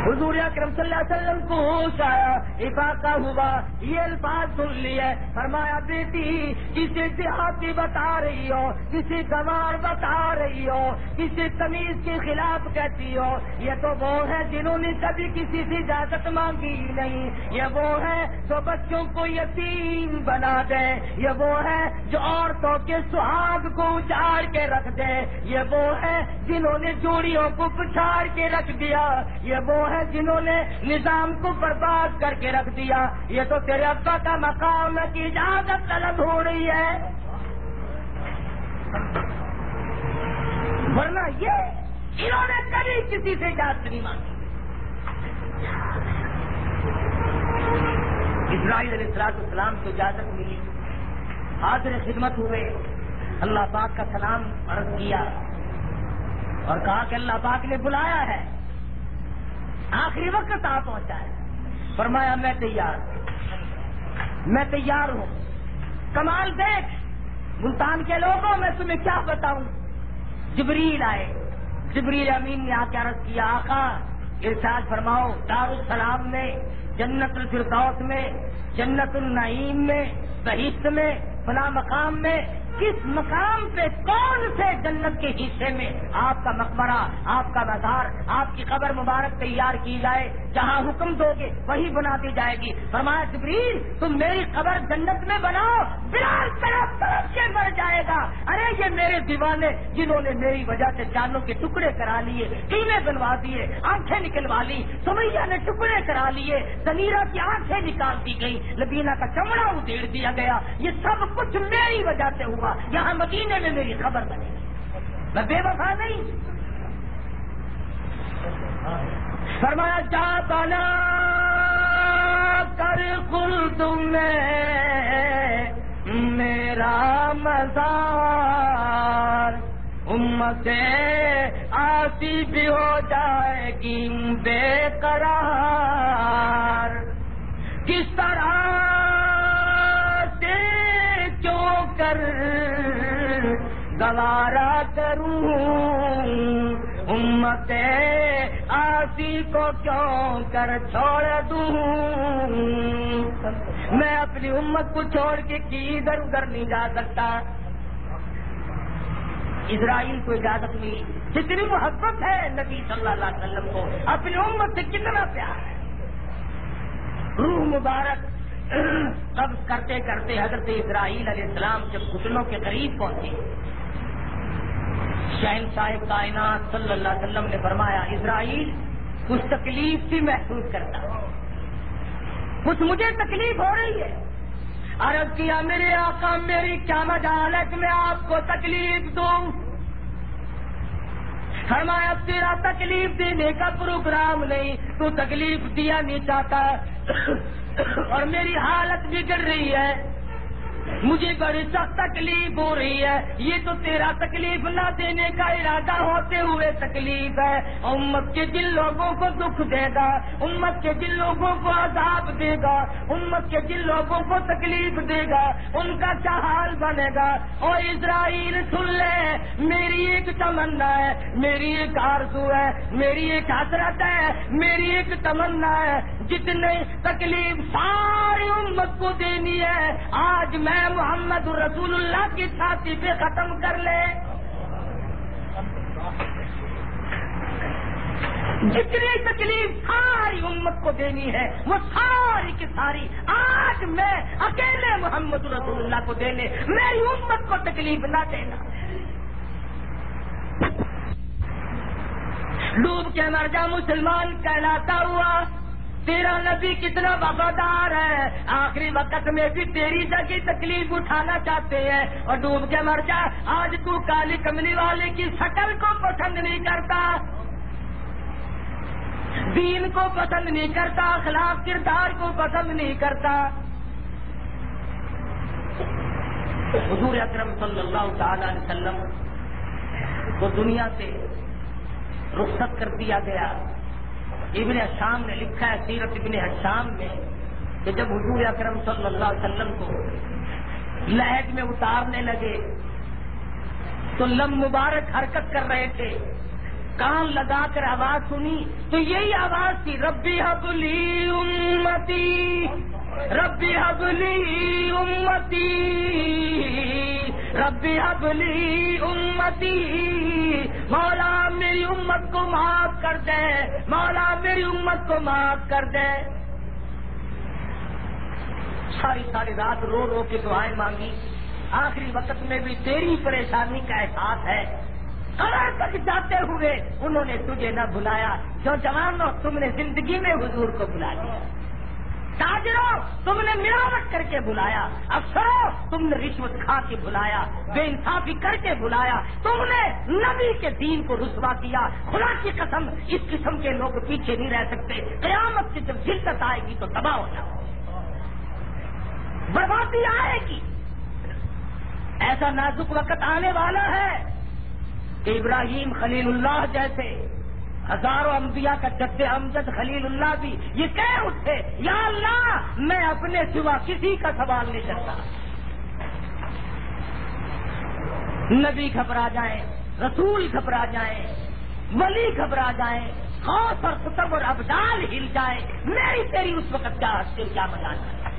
حضور اکرم صلی اللہ علیہ وسلم کو افاقہ ہوا، یہ الفاظ سن لیے۔ فرمایا، بیٹی، کسی دیہاتی بتا رہی ہو، کسی گوار بتا رہی ہو، کسی تمیز کے خلاف کہتی ہو۔ یہ تو وہ ہے جنہوں نے کبھی کسی سے اجازت مانگی نہیں۔ یہ وہ ہے جو بچوں کو یتیم بنا دے۔ یہ وہ ہے جو عورتوں کے سہاگ کو اچاڑ کے رکھ دے۔ یہ وہ ہے جنہوں نے جوڑیوں کو پچھاڑ کے رکھ دیا۔ یہ وہ ہے جنہوں نے نظام کو برباد کر کے رکھ دیا۔ یہ تو تیرے ابا کا مقام کی اجازت طلب ہو رہی ہے۔ ورنہ یہ انہوں نے کبھی کسی سے اجازت نہیں مانگی۔ اسرائیل علیہ السلاط اسلام کو اجازت ملی۔ حاضر خدمت ہوئے۔ اللہ پاک کا سلام عرض کیا اور کہا کہ اللہ پاک نے بلایا ہے۔ آخری وقت آ پہنچا ہے۔ فرمایا، میں تیار میں تیار ہوں۔ کمال دیکھ، ملتان کے لوگوں، میں تمہیں کیا بتاؤں؟ جبریل آئے۔ جبریل امین نے آ کے عرض کیا، آقا، ارشاد فرماؤ دار السلام میں، جنت الفردوس میں، جنت النعیم میں، بہشت میں، فلاں مقام میں کس مقام پہ کون سے جنت کے حصے میں آپ کا مقبرہ، آپ کا مزار، آپ کی قبر مبارک تیار کی جائے، جہاں حکم دو گے، وہی بنا دی جائے گی۔ فرمایا جبریل، تم میری قبر جنت میں بناؤ، بلال طرف طرف کے مر جائے گا۔ ارے، یہ میرے دیوانے جنہوں نے میری وجہ سے جانوں کے ٹکڑے کرا لیے، ٹیلے بنوا دیے، آنکھیں نکلوا لی، سمیا نے ٹکڑے کرا لیے زمیرہ کی آنکھیں نکال دی گئی لبینہ کا چمڑا ادھیڑ دیا گیا۔ یہ سب کچھ میری وجہ سے ہوا۔ یہاں مدینے میں میری خبر بنے میں بے وفا نہیں۔ فرمایا، جا بنا کر کل تم میرا مزار۔ امت آتی بھی ہو جائے گی بے قرار۔ کس طرح کر گوارا کروں امت آسی کو کیوں کر چھوڑ دوں میں اپنی امت کو چھوڑ کے ادھر ادھر نہیں جا سکتا اسرائیل کو اجازت ملی جتنی محبت ہے نبی صلی اللہ علیہ وسلم کو۔ اپنی امت سے کتنا پیار ہے۔ روح مبارک قبض کرتے کرتے حضرت اسرائیل علیہ السلام جب گھٹنوں کے قریب پہنچے۔ شہن صاحب کائنات صلی اللہ علیہ وسلم نے فرمایا، اسرائیل، کچھ تکلیف بھی محسوس کرتا۔ کچھ مجھے تکلیف ہو رہی ہے۔ عرض کیا، میرے آقا، میری کیا مجال ہے کہ میں آپ کو تکلیف دوں؟ فرمایا، تیرا تکلیف دینے کا پروگرام نہیں، تو تکلیف دیا نہیں چاہتا۔ اور میری حالت بگڑ رہی ہے۔ مجھے بڑی سخت تکلیف ہو رہی ہے۔ یہ تو تیرا تکلیف نہ دینے کا ارادہ ہوتے ہوئے تکلیف ہے۔ امت کے جن لوگوں کو دکھ دے گا۔ امت کے جن لوگوں کو عذاب دے گا۔ امت کے جن لوگوں کو تکلیف دے گا۔ ان کا کیا حال بنے گا؟ اور اسرائیل، سن لے۔ میری ایک تمنا ہے۔ میری ایک آرزو ہے۔ میری ایک حسرت ہے۔ میری ایک تمنا ہے۔ جتنے تکلیف ساری امت کو دینی ہے، آج میں محمد رسول اللہ کی چھاتی پہ ختم کر لے۔ جتنی تکلیف ساری امت کو دینی ہے، وہ ساری کی ساری آج میں اکیلے محمد رسول اللہ کو دینے، میری امت کو تکلیف نہ دینا۔ ڈوب کے مر جا مسلمان، کہلاتا ہوا۔ تیرا نبی کتنا وفادار ہے۔ آخری وقت میں بھی تیری جگہ تکلیف اٹھانا چاہتے ہیں۔ اور ڈوب کے مر جا۔ آج تو کالی کملی والے کی شکل کو پسند نہیں کرتا۔ دین کو پسند نہیں کرتا۔ خلاف کردار کو پسند نہیں کرتا۔ حضور اکرم صلی اللہ تعالی علیہ وسلم کو دنیا سے رخصت کر دیا گیا۔ ابن اشام نے لکھا ہے سیرت ابن اشام میں کہ جب حضور اکرم صلی اللہ علیہ وسلم کو لہج میں اتارنے لگے تو لم مبارک حرکت کر رہے تھے، کان لگا کر آواز سنی، تو یہی آواز تھی، ربی حبلی امتی۔ ربی حبلی امتی، ربی حبلی امتی۔ مولا میری امت کو معاف کر دے، مولا میری امت کو معاف کر دے۔ ساری ساری رات رو رو کے دعائیں مانگی۔ آخری وقت میں بھی تیری پریشانی کا احساس ہے۔ قبر تک جاتے ہوئے انہوں نے تجھے نہ بلایا؟ جو جوانوں تم نے زندگی میں حضور کو بلا دیا۔ تاجروں تم نے ملاوٹ کر کے بلایا افسروں تم نے رشوت کھا کے بلایا، بے انصافی کر کے بلایا، تم نے نبی کے دین کو رسوا کیا، خدا کی قسم، اس قسم کے لوگ پیچھے نہیں رہ سکتے، قیامت سے جب شرکت آئے گی تو تباہ ہو جاؤ۔ بربادی آئے گی۔ ایسا نازک وقت آنے والا ہے کہ ابراہیم خلیل اللہ جیسے ہزاروں انبیاء کا جد امجد خلیل اللہ بھی یہ کہہ اٹھے، یا اللہ، میں اپنے سوا کسی کا سوال نہیں کرتا۔ نبی گھبرا جائیں، رسول گھبرا جائیں، ولی گھبرا جائیں خوف اور تصور ابدال ہل جائے میری تیری اس وقت کیا ہستے کیا مزہ جائے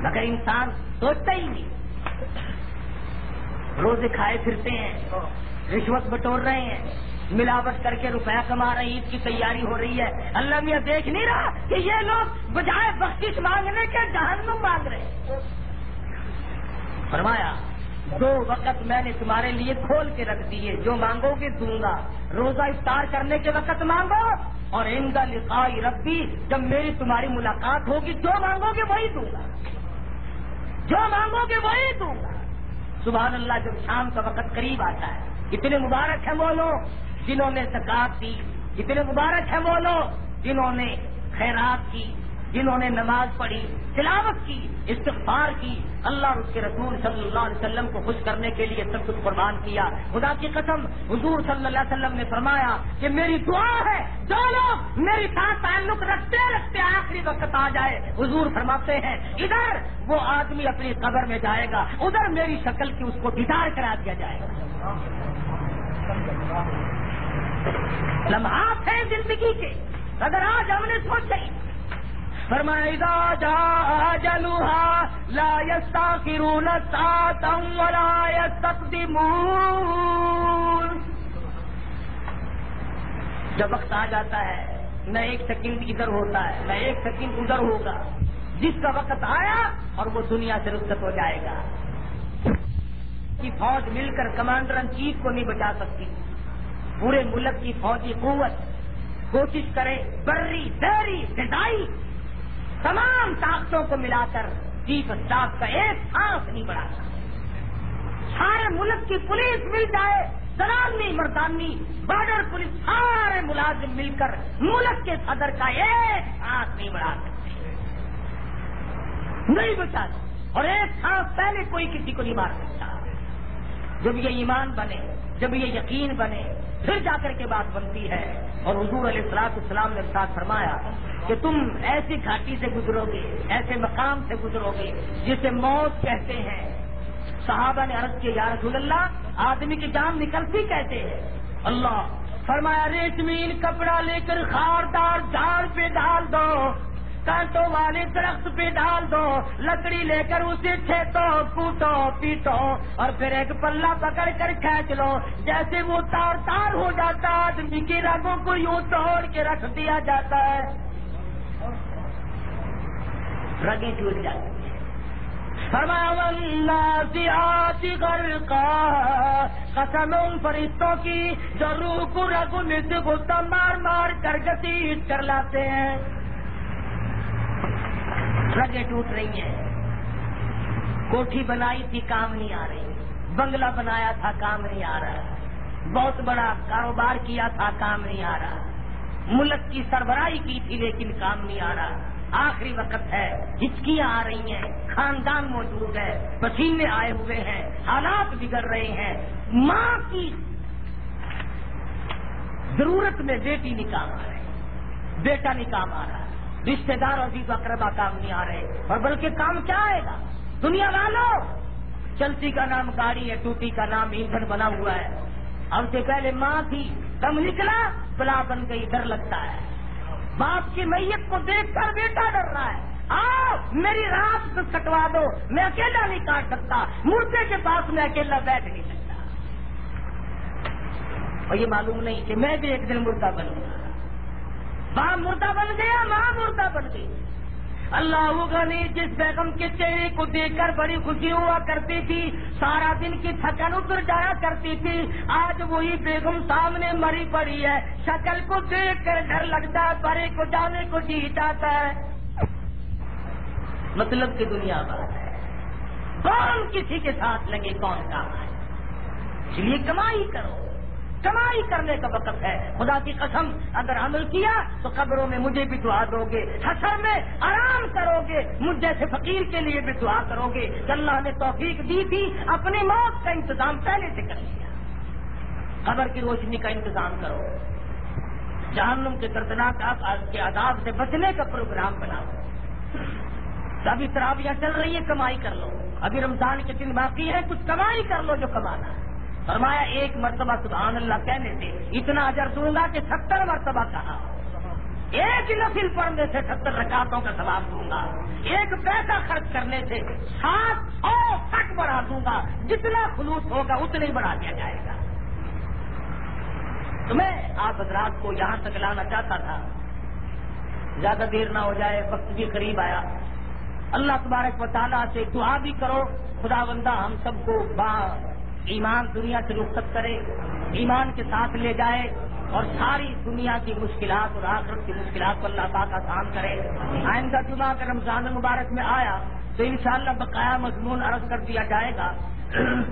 مگر انسان سوچتا ہی نہیں۔ روزے کھائے پھرتے ہیں۔ رشوت بٹور رہے ہیں۔ ملاوٹ کر کے روپیہ کما رہے ہیں، عید کی تیاری ہو رہی ہے۔ اللہ میاں دیکھ نہیں رہا کہ یہ لوگ بجائے بخش مانگنے کے جہنم مانگ رہے ہیں۔ فرمایا، دو وقت میں نے تمہارے لیے کھول کے رکھ دیے، جو مانگو گے دوں گا۔ روزہ افطار کرنے کے وقت مانگو، اور ان کا لکھائی ربی، جب میری تمہاری ملاقات ہوگی، جو مانگو گے وہی دوں گا۔ جو مانگو گے وہی دوں گا۔ سبحان اللہ، جب شام کا وقت قریب آتا ہے اتنے مبارک ہیں وہ لوگ جنہوں نے زکات دی، اتنے مبارک ہیں وہ لوگ جنہوں نے خیرات کی، جنہوں نے نماز پڑھی، تلاوت کی، استغفار کی۔ اللہ اس کے رسول صلی اللہ علیہ وسلم کو خوش کرنے کے لیے سب کچھ قربان کیا۔ خدا کی قسم، حضور صلی اللہ علیہ وسلم نے فرمایا کہ میری دعا ہے جو لوگ میری ساتھ تعلق رکھتے رکھتے آخری وقت آ جائے۔ حضور فرماتے ہیں، ادھر وہ آدمی اپنی قبر میں جائے گا، ادھر میری شکل کی اس کو دیدار کرا دیا جائے گا۔ لمحات ہیں زندگی کے، اگر آج ہم نے سوچ گئی فرمائدہ جا جلوہا لا یستاخرون ساتم ولا یستقدمون. جب وقت آ جاتا ہے نہ ایک سیکنڈ ادھر ہوتا ہے نہ ایک سیکنڈ ادھر ہوگا۔ جس کا وقت آیا اور وہ دنیا سے رخصت ہو جائے گا۔ کی فوج مل کر کمانڈر ان چیف کو نہیں بچا سکتی۔ پورے ملک کی فوجی قوت کوشش کرے، بری دہری فضائی تمام طاقتوں کو ملا کر چیف اسٹاف کا ایک سانس نہیں بڑھا سکتا۔ سارے ملک کی پولیس مل جائے زنانی مردانی، بارڈر پولیس، سارے ملازم مل کر ملک کے صدر کا ایک سانس نہیں بڑھا سکتے۔ نہیں بچا اور ایک سانس پہلے کوئی کسی کو نہیں مار سکتا۔ جب یہ ایمان بنے، جب یہ یقین بنے، پھر جا کر کے بات بنتی ہے۔ اور حضور علیہ السلاط السلام نے ساتھ فرمایا کہ تم ایسی گھاٹی سے گزرو گے ایسے مقام سے گزرو گے جسے موت کہتے ہیں۔ صحابہ نے عرض کیا، یا رسول اللہ، آدمی کی جان نکلتی کہتے ہیں اللہ فرمایا ریشمین کپڑا لے کر خاردار جھاڑ پہ ڈال دو کانٹوں والے درخت پہ ڈال دو، لکڑی لے کر اسے چھیتو کوٹو پیٹو اور پھر ایک پلہ پکڑ کر کھینچ لو۔ جیسے وہ تار تار ہو جاتا، آدمی کی رگوں کو یوں توڑ کے رکھ دیا جاتا ہے۔ رگیں ٹوٹ جاتی قسم فرشتوں کی، جو روح کو رگو میں سے مار مار کر گسیٹ کر لاتے ہیں۔ رگیں ٹوٹ رہی ہیں۔ کوٹھی بنائی تھی، کام نہیں آ رہی۔ بنگلہ بنایا تھا، کام نہیں آ رہا۔ بہت بڑا کاروبار کیا تھا، کام نہیں آ رہا۔ ملک کی سربراہی کی تھی، لیکن کام نہیں آ رہا۔ آخری وقت ہے ہچکیاں آ رہی ہیں۔ خاندان موجود ہے، پسینے آئے ہوئے ہیں۔ حالات بگڑ رہے ہیں۔ ماں کی ضرورت میں بیٹی نہیں کام آ رہی۔ بیٹا نہیں کام آ رہا۔ رشتے دار اور عزیز اقربا کام نہیں آ رہے، اور بلکہ کام کیا آئے گا؟ دنیا والوں چلتی کا نام گاڑی ہے، ٹوٹی کا نام ایندھن بنا ہوا ہے۔ اب سے پہلے ماں تھی کم نکلا پلا بن گئی، ڈر لگتا ہے۔ باپ کی میت کو دیکھ کر بیٹا ڈر رہا ہے۔ آؤ، میری رات کٹوا دو، میں اکیلا نہیں کاٹ سکتا۔ مردے کے پاس میں اکیلا بیٹھ نہیں سکتا۔ اور یہ معلوم نہیں کہ میں بھی ایک دن مردہ بن گیا باپ مردہ بن گیا، ماں مردہ اللہ غنی جس بیگم کے چہرے کو دیکھ کر بڑی خوشی ہوا کرتی تھی، سارا دن کی تھکن اتر جایا کرتی تھی۔ آج وہی بیگم سامنے مری پڑی ہے۔ شکل کو دیکھ کر ڈر لگتا ہے بڑے کو جانے کو جی جاتا ہے۔ مطلب کی دنیا بات ہے۔ کون کسی کے ساتھ لگے، کون کام ہے؟ اس لیے کمائی کرو۔ کمائی کرنے کا وقت ہے۔ خدا کی قسم، اگر عمل کیا تو قبروں میں مجھے بھی دعا دو گے حسر میں آرام کرو گے، مجھ جیسے فقیر کے لیے بھی دعا کرو گے۔ اللہ نے توفیق دی تھی، اپنی موت کا انتظام پہلے سے کر لیا۔ قبر کی روشنی کا انتظام کرو۔ جہنم کے دردناک کے آداب سے بچنے کا پروگرام بناؤ۔ ابھی ترابیاں چل رہی ہیں، کمائی کر لو۔ ابھی رمضان کے دن باقی ہے کچھ کمائی کر لو جو کمانا ہے۔ فرمایا، ایک مرتبہ سبحان اللہ کہنے سے، اتنا اجر دوں گا کہ ستر مرتبہ کہا۔ ایک نفل پڑھنے سے ستر رکعتوں کا ثواب دوں گا۔ ایک پیسہ خرچ کرنے سے سات سو تک بڑھا دوں گا۔ جتنا خلوص ہوگا اتنا ہی بڑھا دیا جائے گا۔ تو میں آپ حضرات کو یہاں تک لانا چاہتا تھا۔ زیادہ دیر نہ ہو جائے، وقت بھی قریب آیا۔ اللہ تبارک و تعالیٰ سے دعا بھی کرو۔ خدا بندہ ہم سب کو با ایمان دنیا سے رخصت کرے، ایمان کے ساتھ لے جائے اور ساری دنیا کی مشکلات اور آخرت کی مشکلات کو اللہ پاک آسان کرے۔ آئندہ جمعہ کا رمضان مبارک میں آیا تو انشاءاللہ بقایا مضمون عرض کر دیا جائے گا۔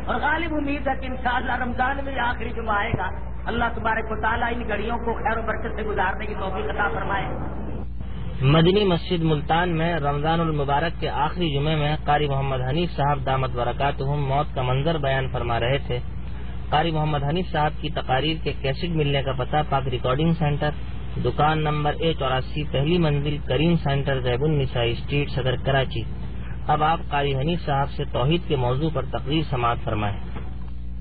اور غالب امید ہے کہ انشاءاللہ رمضان میں آخری جمعہ آئے گا۔ اللہ تبارک و تعالیٰ ان گھڑیوں کو خیر و برکت سے گزارنے کی توفیق عطا فرمائے۔ مدنی مسجد ملتان میں رمضان المبارک کے آخری جمعے میں قاری محمد حنیف صاحب دامت برکات موت کا منظر بیان فرما رہے تھے۔ قاری محمد حنیف صاحب کی تقاریر کے کیسٹ ملنے کا پتہ پاک ریکارڈنگ سینٹر، دکان نمبر اے چوراسی پہلی منزل کریم سینٹر زیب النسائی اسٹریٹ صدر کراچی۔ اب آپ قاری حنیف صاحب سے توحید کے موضوع پر تقریر سماعت فرمائیں۔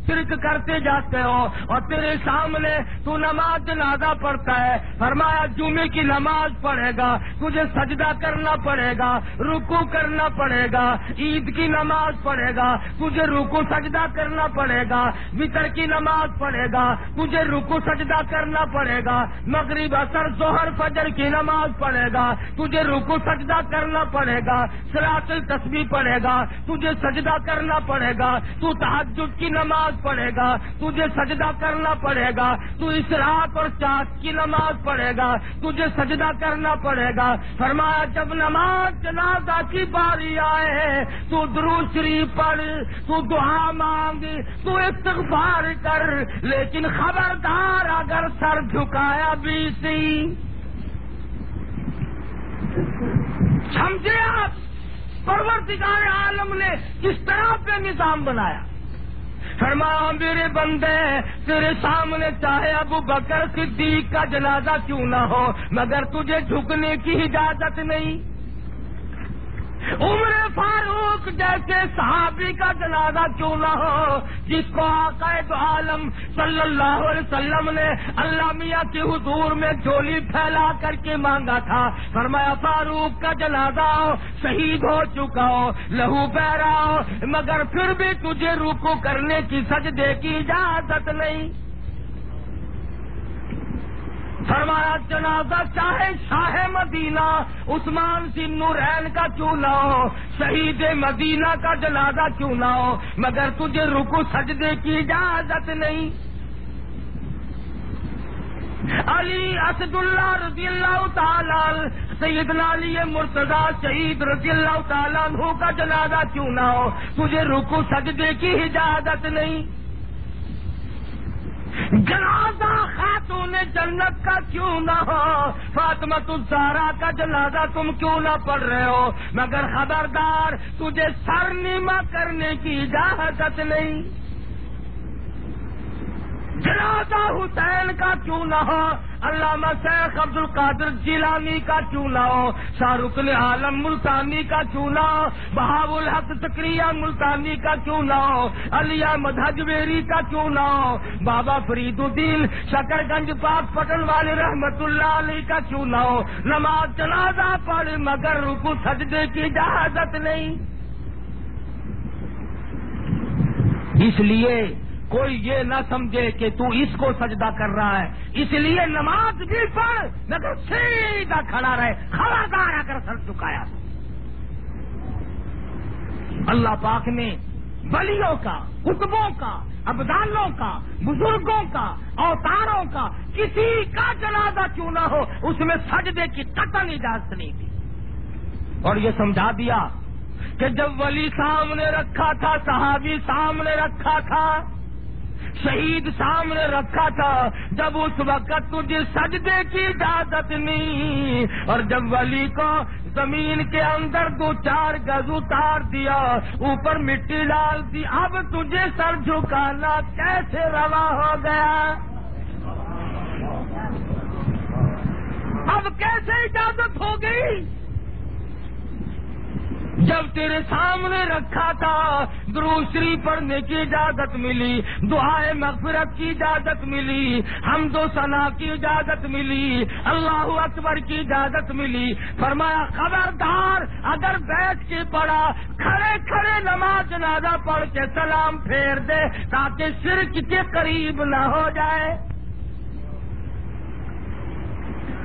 شرک کرتے جاتے ہو اور تیرے سامنے تو نماز جنازہ پڑھتا ہے۔ فرمایا، جمعے کی نماز پڑھے گا، تجھے سجدہ کرنا پڑے گا رکو کرنا پڑے گا، عید کی نماز پڑھے گا، تجھے رکو سجدہ کرنا پڑے گا، وطر کی نماز پڑھے گا، تجھے رکو سجدہ کرنا پڑے گا، مغرب اثر، ظہر، فجر کی نماز پڑھے گا، تجھے رکو سجدہ کرنا پڑے گا سراطل تسبیح پڑھے گا، تجھے سجدہ کرنا پڑے گا، تو تحجد کی نماز پڑھے گا، تجھے سجدہ کرنا پڑے گا، تو اس رات اور چاند کی نماز پڑھے گا، تجھے سجدہ کرنا پڑے گا۔ فرمایا، جب نماز جنازہ کی باری آئے، تو دروسری پڑھ، تو دعا مانگ، تو استغفار کر۔ لیکن خبردار اگر سر جھکایا بھی سی سمجھے آپ؟ پرورتگار عالم نے کس طرح پہ نظام بنایا؟ فرمایا میرے بندے، تیرے سامنے چاہے ابو بکر صدیق کا جنازہ کیوں نہ ہو، مگر تجھے جھکنے کی اجازت نہیں۔ عمر فاروق جیسے صحابی کا جنازہ کیوں نہ ہو؟ جس کو عقائد عالم صلی اللہ علیہ وسلم نے اللہ میاں کے حضور میں جھولی پھیلا کر کے مانگا تھا۔ فرمایا، فاروق کا جنازہ ہو شہید ہو چکا ہو، لہو بہرا ہو، مگر پھر بھی تجھے روکو کرنے کی سجدے کی اجازت نہیں۔ فرمایا، جنازہ چاہے شاہ مدینہ، عثمان سن نورین کا کیوں نہ ہو، شہید مدینہ کا جنازہ کیوں نہ ہو، مگر تجھے رکو سجدے کی اجازت نہیں۔ علی اسد اللہ رضی اللہ تعالی سیدنا علی مرتضی شہید رضی اللہ تعالیٰ کا جنازہ کیوں نہ ہو، تجھے رکو سجدے کی اجازت نہیں۔ جنازہ خاتون جنت کا کیوں نہ ہو؟ فاطمہ تجارا کا جنازہ تم کیوں نہ پڑھ رہے ہو؟ مگر خبردار، تجھے سر نیما کرنے کی اجازت نہیں۔ جنازہ حسین کا کیوں نہ ہو؟ علامہ شیخ عبد القادر جیلانی کا کیوں نہ ہو؟ شاہ رخ عالم ملتانی کا کیوں نہ ہو؟ بہاو الحق تکریہ ملتانی کا کیوں نہ ہو؟ علیہ مدھجویری کا کیوں نہ ہو؟ بابا فرید الدین شکر گنج پاک پٹن والے رحمت اللہ علی کا کیوں نہ ہو؟ نماز جنازہ پڑھ مگر رکو سجدے کی اجازت نہیں۔ اس لیے کوئی یہ نہ سمجھے کہ تو اس کو سجدہ کر رہا ہے۔ اس لیے نماز بھی پڑھ، مگر سیدھا کھڑا رہے۔ خبردار اگر سر چکایا اللہ پاک نے بلیوں کا کتبوں کا، ابدالوں کا، بزرگوں کا، اوتاروں کا، کسی کا جنازہ کیوں نہ ہو، اس میں سجدے کی قطن اجازت نہیں تھی اور یہ سمجھا دیا کہ جب ولی سامنے رکھا تھا، صحابی سامنے رکھا تھا شہید سامنے رکھا تھا، جب اس وقت تجھے سجدے کی اجازت نہیں۔ اور جب ولی کو زمین کے اندر دو چار گز اتار دیا، اوپر مٹی ڈال دی، اب تجھے سر جھکانا کیسے روا ہو گیا؟ اب کیسے اجازت ہو گئی؟ جب تیرے سامنے رکھا تھا دروسری پڑھنے کی اجازت ملی دعائیں مغفرت کی اجازت ملی ہم دو سنا کی اجازت ملی، اللہ اکبر کی اجازت ملی۔ فرمایا، خبردار، اگر بیٹھ کے پڑھا، کھڑے کھڑے نماز جنازہ پڑھ کے سلام پھیر دے، تاکہ شرک کے قریب نہ ہو جائے۔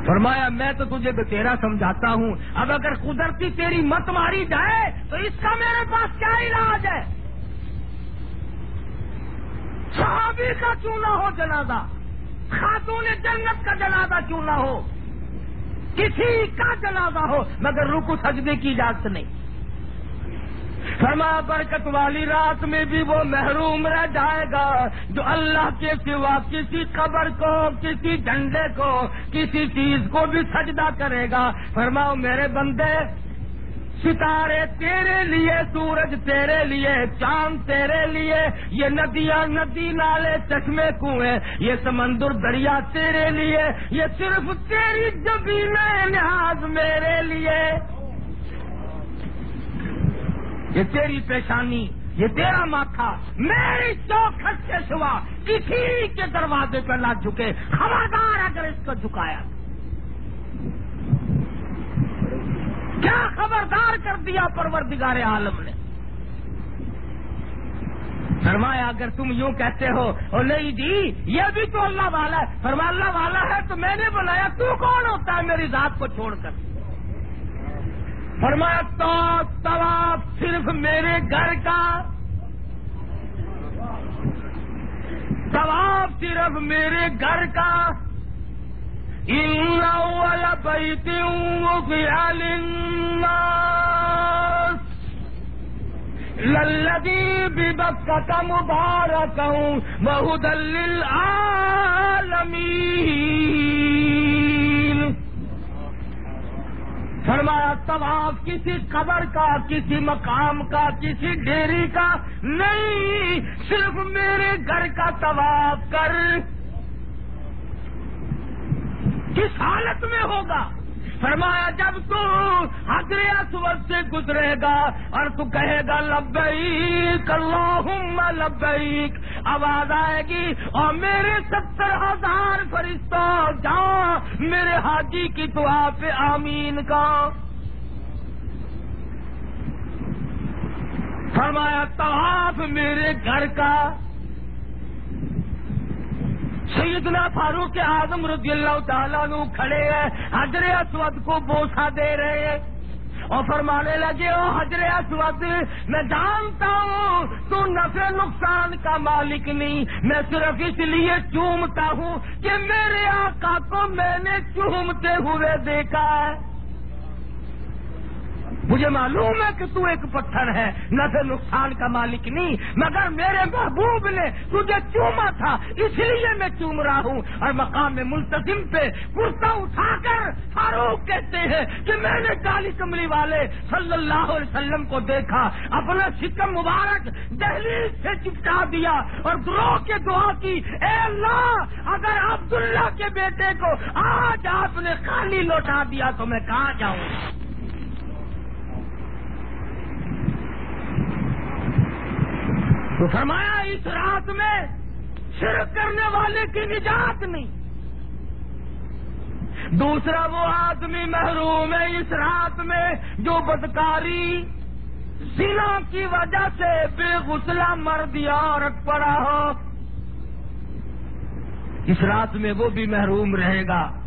فرمایا، میں تو تجھے بتیرا سمجھاتا ہوں۔ اب اگر قدرتی تیری مت ماری جائے، تو اس کا میرے پاس کیا علاج ہے؟ صحابی کا کیوں نہ ہو جنازہ؟ خاتون جنت کا جنازہ کیوں نہ ہو؟ کسی کا جنازہ ہو، مگر رکو سجدے کی اجازت نہیں۔ فرما برکت والی رات میں بھی وہ محروم رہ جائے گا جو اللہ کے سوا کسی قبر کو، کسی جھنڈے کو، کسی چیز کو بھی سجدہ کرے گا۔ فرماؤ میرے بندے، ستارے تیرے لیے، سورج تیرے لیے، چاند تیرے لیے، یہ ندیاں، ندی نالے، چشمے کنویں، یہ سمندر دریا تیرے لیے، یہ صرف تیری زمین لحاظ میرے لیے۔ یہ تیری پیشانی، یہ تیرا ماتھا میری چوکھٹ کے سوا کسی کے دروازے پہ نہ جھکے۔ خبردار اگر اس کو جھکایا۔ کیا خبردار کر دیا پروردگار عالم نے؟ فرمایا، اگر تم یوں کہتے ہو اور نہیں جی یہ بھی تو اللہ والا ہے۔ فرما اللہ والا ہے تو میں نے بنایا تو کون ہوتا ہے میری ذات کو چھوڑ کر؟ فرمایا تو طواف صرف میرے گھر کا طواف صرف میرے گھر کا ان بیتی للذی ببکت مبارکا وہدى للعالمین فرمایا طواف کسی قبر کا، کسی مقام کا، کسی ڈیری کا نہیں، صرف میرے گھر کا طواف کر۔ کس حالت میں ہوگا؟ فرمایا، جب تو حضر اسود سے گزرے گا اور تو کہے گا، لبیک، اللہم لبیک، آواز آئے گی، اور میرے ستر ہزار فرشتوں جاؤ میرے حاجی کی دعا پہ آمین کا۔ فرمایا، طواف میرے گھر کا۔ سیدنا فاروق اعظم رضی اللہ تعالیٰ نو کھڑے ہیں حضر اسود کو بوسا دے رہے ہیں۔ اور فرمانے لگے، او حضر اسود، میں جانتا ہوں، تو نفع نقصان کا مالک نہیں۔ میں صرف اس لیے چومتا ہوں کہ میرے آقا کو میں نے چومتے ہوئے دیکھا ہے۔ مجھے معلوم ہے کہ تو ایک پتھر ہے، نہ تو نقصان کا مالک نہیں، مگر میرے محبوب نے تجھے چوما تھا، اس لیے میں چوم رہا ہوں۔ اور مقام ملتظم پہ کرتا اٹھا کر فاروق کہتے ہیں کہ میں نے کالی کملی والے صلی اللہ علیہ وسلم کو دیکھا، اپنا سکم مبارک دہلی سے چپٹا دیا اور گروہ کے دعا کی، اے اللہ، اگر عبداللہ کے بیٹے کو آج آپ نے خالی لوٹا دیا تو میں کہاں جاؤں؟ تو فرمایا، اس رات میں شرک کرنے والے کی نجات نہیں۔ دوسرا وہ آدمی محروم ہے اس رات میں جو بدکاری ضلع کی وجہ سے بے غسلہ مرد یا عورت پڑا ہو۔ اس رات میں وہ بھی محروم رہے گا۔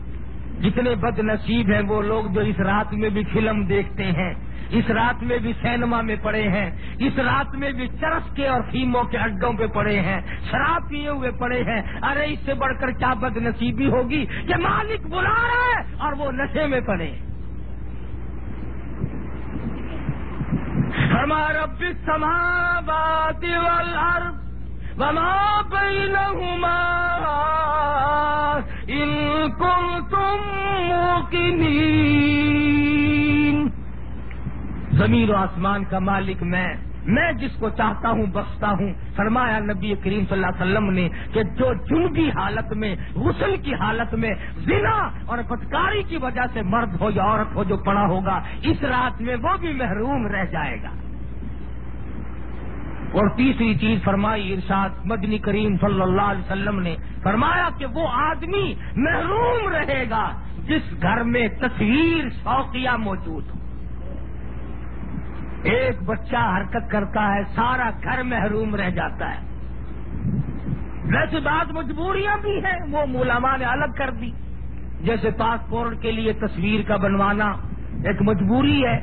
جتنے بد نصیب ہیں وہ لوگ جو اس رات میں بھی فلم دیکھتے ہیں، اس رات میں بھی سینما میں پڑے ہیں، اس رات میں بھی چرس کے اور فیموں کے اڈوں پہ پڑے ہیں، شراب پیے ہوئے پڑے ہیں۔ ارے، اس سے بڑھ کر کیا بد نصیبی ہوگی؟ کہ مالک بلا رہا ہے اور وہ نشے میں پڑے۔ ہمارا سما بات وما بينهما إن كنتم زمین و آسمان کا مالک میں میں جس کو چاہتا ہوں، بخشتا ہوں۔ فرمایا نبی کریم صلی اللہ علیہ وسلم نے کہ جو جنگی حالت میں، غسل کی حالت میں زنا اور پتکاری کی وجہ سے مرد ہو یا عورت ہو جو پڑا ہوگا، اس رات میں وہ بھی محروم رہ جائے گا۔ اور تیسری چیز فرمائی ارشاد مدنی کریم صلی اللہ علیہ وسلم نے فرمایا کہ وہ آدمی محروم رہے گا جس گھر میں تصویر شوقیہ موجود ہو۔ ایک بچہ حرکت کرتا ہے، سارا گھر محروم رہ جاتا ہے۔ ویسے بات مجبوریاں بھی ہیں، وہ مولما نے الگ کر دی۔ جیسے پاسپورٹ کے لیے تصویر کا بنوانا ایک مجبوری ہے،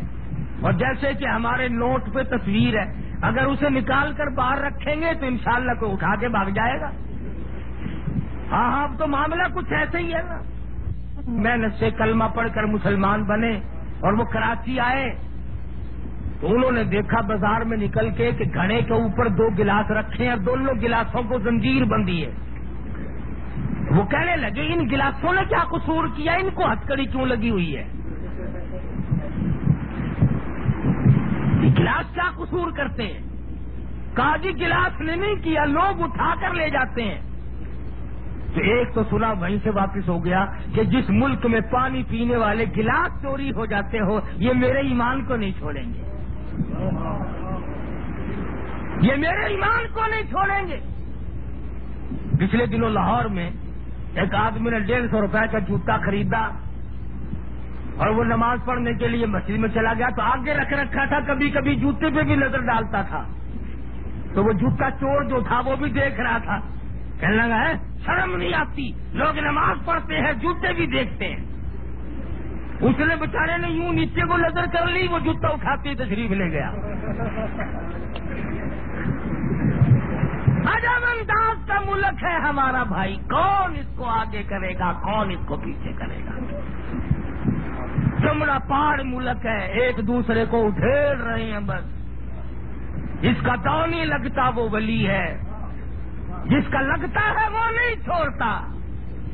اور جیسے کہ ہمارے نوٹ پہ تصویر ہے۔ اگر اسے نکال کر باہر رکھیں گے تو انشاءاللہ کوئی اٹھا کے بھاگ جائے گا۔ ہاں ہاں تو معاملہ کچھ ایسے ہی ہے نا۔ میں نے سے کلمہ پڑھ کر مسلمان بنے اور وہ کراچی آئے تو انہوں نے دیکھا بازار میں نکل کے کہ گھڑے کے اوپر دو گلاس رکھے ہیں دونوں گلاسوں کو زنجیر بندی ہے۔ وہ کہنے لگے، ان گلاسوں نے کیا قصور کیا؟ ان کو ہتکڑی کیوں لگی ہوئی ہے؟ گلاس کیا قصور کرتے ہیں؟ کاجی گلاس نے نہیں کیا، لوگ اٹھا کر لے جاتے ہیں۔ تو ایک تو سنا وہیں سے واپس ہو گیا کہ جس ملک میں پانی پینے والے گلاس چوری ہو جاتے ہو، یہ میرے ایمان کو نہیں چھوڑیں گے۔ یہ میرے ایمان کو نہیں چھوڑیں گے۔ پچھلے دنوں لاہور میں ایک آدمی نے ڈیڑھ سو روپے کا جوتا خریدا۔ اور وہ نماز پڑھنے کے لیے مسجد میں چلا گیا تو آگے رکھ رکھا تھا، کبھی کبھی جوتے پہ بھی نظر ڈالتا تھا۔ تو وہ جوتا چور جو تھا وہ بھی دیکھ رہا تھا۔ کہنے لگا، ہے، شرم نہیں آتی۔ لوگ نماز پڑھتے ہیں، جوتے بھی دیکھتے ہیں۔ اس نے بےچارے نے یوں نیچے کو نظر کر لی، وہ جوتا اٹھاتے تشریف لے گیا۔ عجب انداز کا ملک ہے ہمارا بھائی۔ کون اس کو آگے کرے گا؟ کون اس کو پیچھے کرے گا؟ چمڑا پہاڑ ملک ہے، ایک دوسرے کو ادھیڑ رہے ہیں بس۔ جس کا تو نہیں لگتا وہ ولی ہے۔ جس کا لگتا ہے وہ نہیں چھوڑتا۔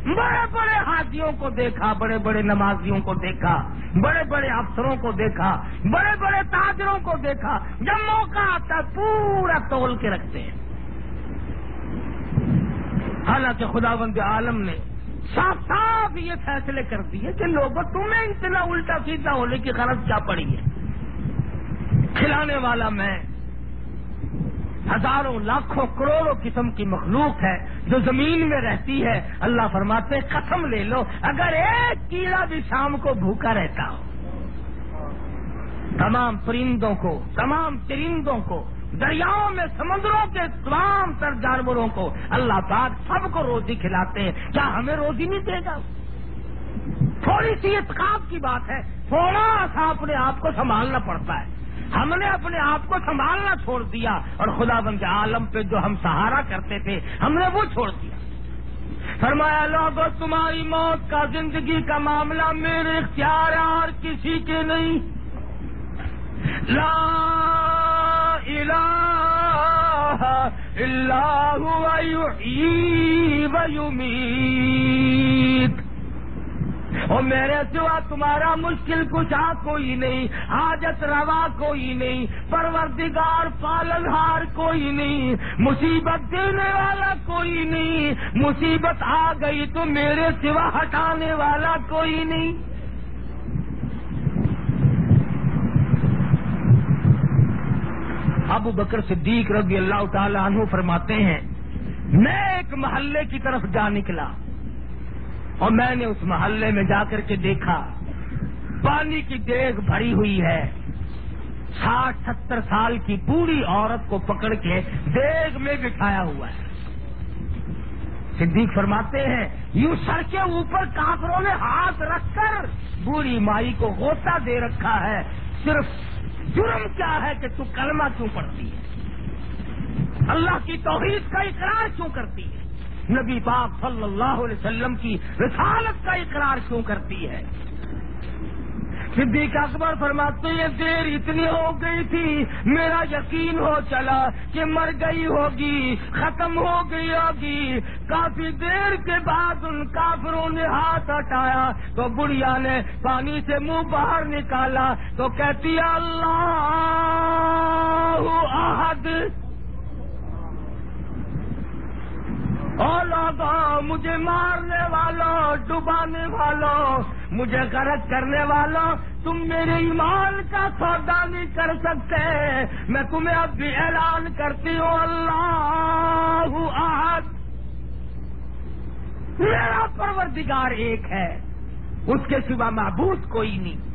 بڑے بڑے ہاتھیوں کو دیکھا، بڑے بڑے نمازیوں کو دیکھا، بڑے بڑے افسروں کو دیکھا، بڑے بڑے تاجروں کو دیکھا۔ جب موقع آتا ہے، پورا تول کے رکھتے ہیں۔ حالانکہ خدا بند عالم نے صاف صاف یہ فیصلے کر دیے کہ لوگوں، تمہیں اتنا الٹا سیدھا ہونے کی غرض کیا پڑی ہے؟ کھلانے والا میں ہزاروں، لاکھوں، کروڑوں قسم کی مخلوق ہے جو زمین میں رہتی ہے۔ اللہ فرماتے قسم لے لو، اگر ایک کیڑا بھی شام کو بھوکا رہتا ہو، تمام پرندوں کو، تمام چرندوں کو دریاؤں میں سمندروں کے تمام تر جانوروں کو اللہ پاک سب کو روزی کھلاتے ہیں۔ کیا ہمیں روزی نہیں دے گا؟ تھوڑی سی اتخاب کی بات ہے۔ تھوڑا سا اپنے آپ کو سنبھالنا پڑتا ہے۔ ہم نے اپنے آپ کو سنبھالنا چھوڑ دیا اور خدا بند عالم پہ جو ہم سہارا کرتے تھے، ہم نے وہ چھوڑ دیا۔ فرمایا لوگ تمہاری موت کا زندگی کا معاملہ میرے اختیار اور کسی کے نہیں۔ لا الہ الا هو يحيي ويميت. اور میرے سوا تمہارا مشکل کچا کوئی نہیں، حاجت روا کوئی نہیں، پروردگار پالنہار کوئی نہیں، مصیبت دینے والا کوئی نہیں، مصیبت آ گئی تو میرے سوا ہٹانے والا کوئی نہیں۔ ابو بکر صدیق رضی اللہ تعالی عنہ فرماتے ہیں، میں ایک محلے کی طرف جا نکلا اور میں نے اس محلے میں جا کر کے دیکھا، پانی کی دیگ بھری ہوئی ہے۔ ساٹھ ستر سال کی پوری عورت کو پکڑ کے دیگ میں بٹھایا ہوا ہے۔ صدیق فرماتے ہیں، یوں سر کے اوپر کافروں نے ہاتھ رکھ کر بوڑھی مائی کو غوطہ دے رکھا ہے، صرف جرم کیا ہے کہ تو کلمہ کیوں پڑھتی ہے؟ اللہ کی توحید کا اقرار کیوں کرتی ہے؟ نبی پاک صلی اللہ علیہ وسلم کی رسالت کا اقرار کیوں کرتی ہے؟ صدیق اکبر فرماتے ہیں، دیر اتنی ہو گئی تھی، میرا یقین ہو چلا کہ مر گئی ہوگی، ختم ہو گئی ہوگی۔ کافی دیر کے بعد ان کافروں نے ہاتھ ہٹایا۔ تو بڑھیا نے پانی سے منہ باہر نکالا۔ تو کہتی، اللہ احد۔ لوگوں، مجھے مارنے والوں، ڈبانے والوں مجھے غرق کرنے والوں، تم میرے ایمان کا سودا نہیں کر سکتے۔ میں تمہیں اب بھی اعلان کرتی ہوں، اللہ آج میرا پروردگار ایک ہے، اس کے سوا معبود کوئی نہیں۔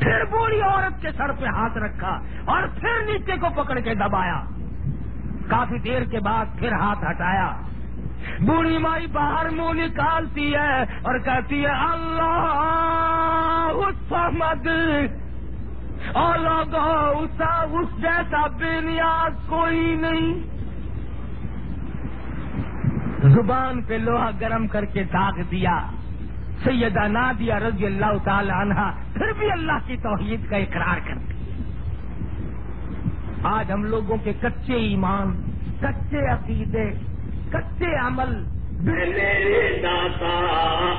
پھر بوڑھی عورت کے سر پہ ہاتھ رکھا اور پھر نیچے کو پکڑ کے دبایا۔ کافی دیر کے بعد پھر ہاتھ ہٹایا۔ بوڑھی مائی باہر منہ نکالتی ہے اور کہتی ہے، اللہ مد اور لوگوں اس جیسا بے نیاز کوئی نہیں۔ زبان پہ لوہا گرم کر کے داغ دیا۔ سیدہ نادیہ رضی اللہ تعالی عنہ پھر بھی اللہ کی توحید کا اقرار کرتی آج ہم لوگوں کے کچے ایمان، کچے عقیدے کچے عمل۔ میرے داتا،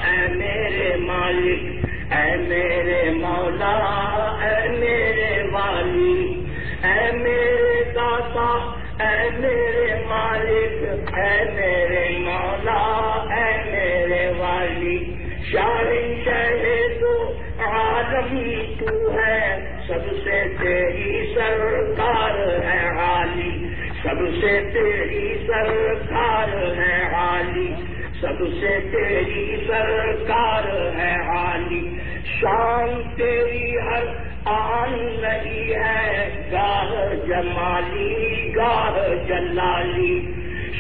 اے میرے مالک، اے میرے مولا، اے میرے والی، اے میرے داتا، اے میرے مالک، اے میرے مولا، اے میرے والی۔ شاہی شہر تو عالم تو ہے، سب سے تیری سرکار ہے حالی سب سے تیری سرکار ہے حالی سب سے تیری سرکار ہے حالی شام تیری ہر آن نہیں ہے، گاہ جمالی، گاہ جلالی۔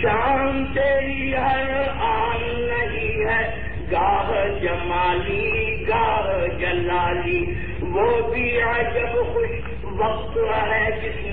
شام تیری ہر آن نہیں ہے، گاہ جمالی، گاہ جلالی۔ وہ بھی عجب خوش وقت ہے جس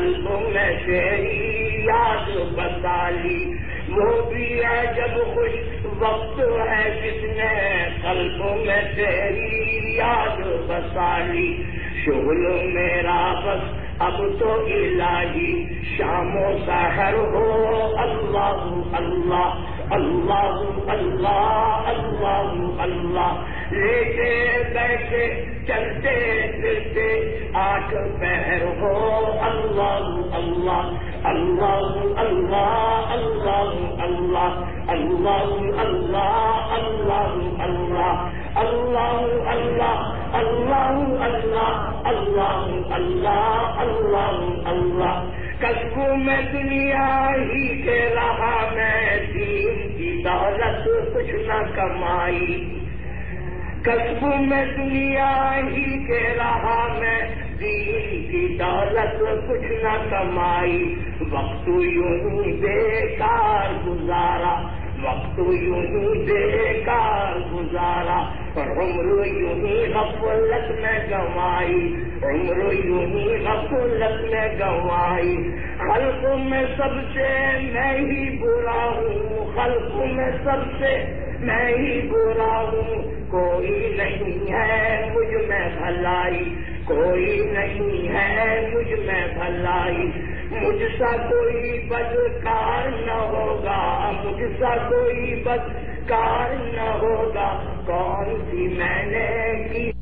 نے قلب میں تیری یاد بسالی وہ بھی ہے جب خوش وقت ہے جس نے قلب میں تیری یاد بسالی شغل میرا بس اب تو الہی۔ شام و سحر ہو اللہ اللہ اللہ اللہ اللہ اللہ۔ لیتے بیٹھے چلتے پھرتے آٹھ پہر ہو اللہ اللہ اللہ اللہ اللہ اللہ اللہ اللہ اللہ اللہ اللہ اللہ اللہ اللہ اللہ اللہ اللہ اللہ کسبوں میں دنیا ہی کے رہا میں دین کی دولت کچھ نہ کمائی کسبوں میں دنیا ہی کے رہا میں، دین کی دولت کچھ نہ کمائی۔ وقت یوں بیکار گزارا، وقت یوں بیکار گزارا۔ عمر یوں ہی غفلت میں گنوائی، عمر یوں ہی غفلت میں گنوائی۔ خلق میں سب سے میں ہی برا ہوں، خلق میں سب سے میں ہی برا ہوں۔ کوئی نہیں ہے مجھ میں بھلائی، کوئی نہیں ہے مجھ میں بھلائی۔ مجھ سا کوئی بدکار نہ ہوگا، مجھ سا کوئی بدکار نہ ہوگا۔ کون سی میں نے کی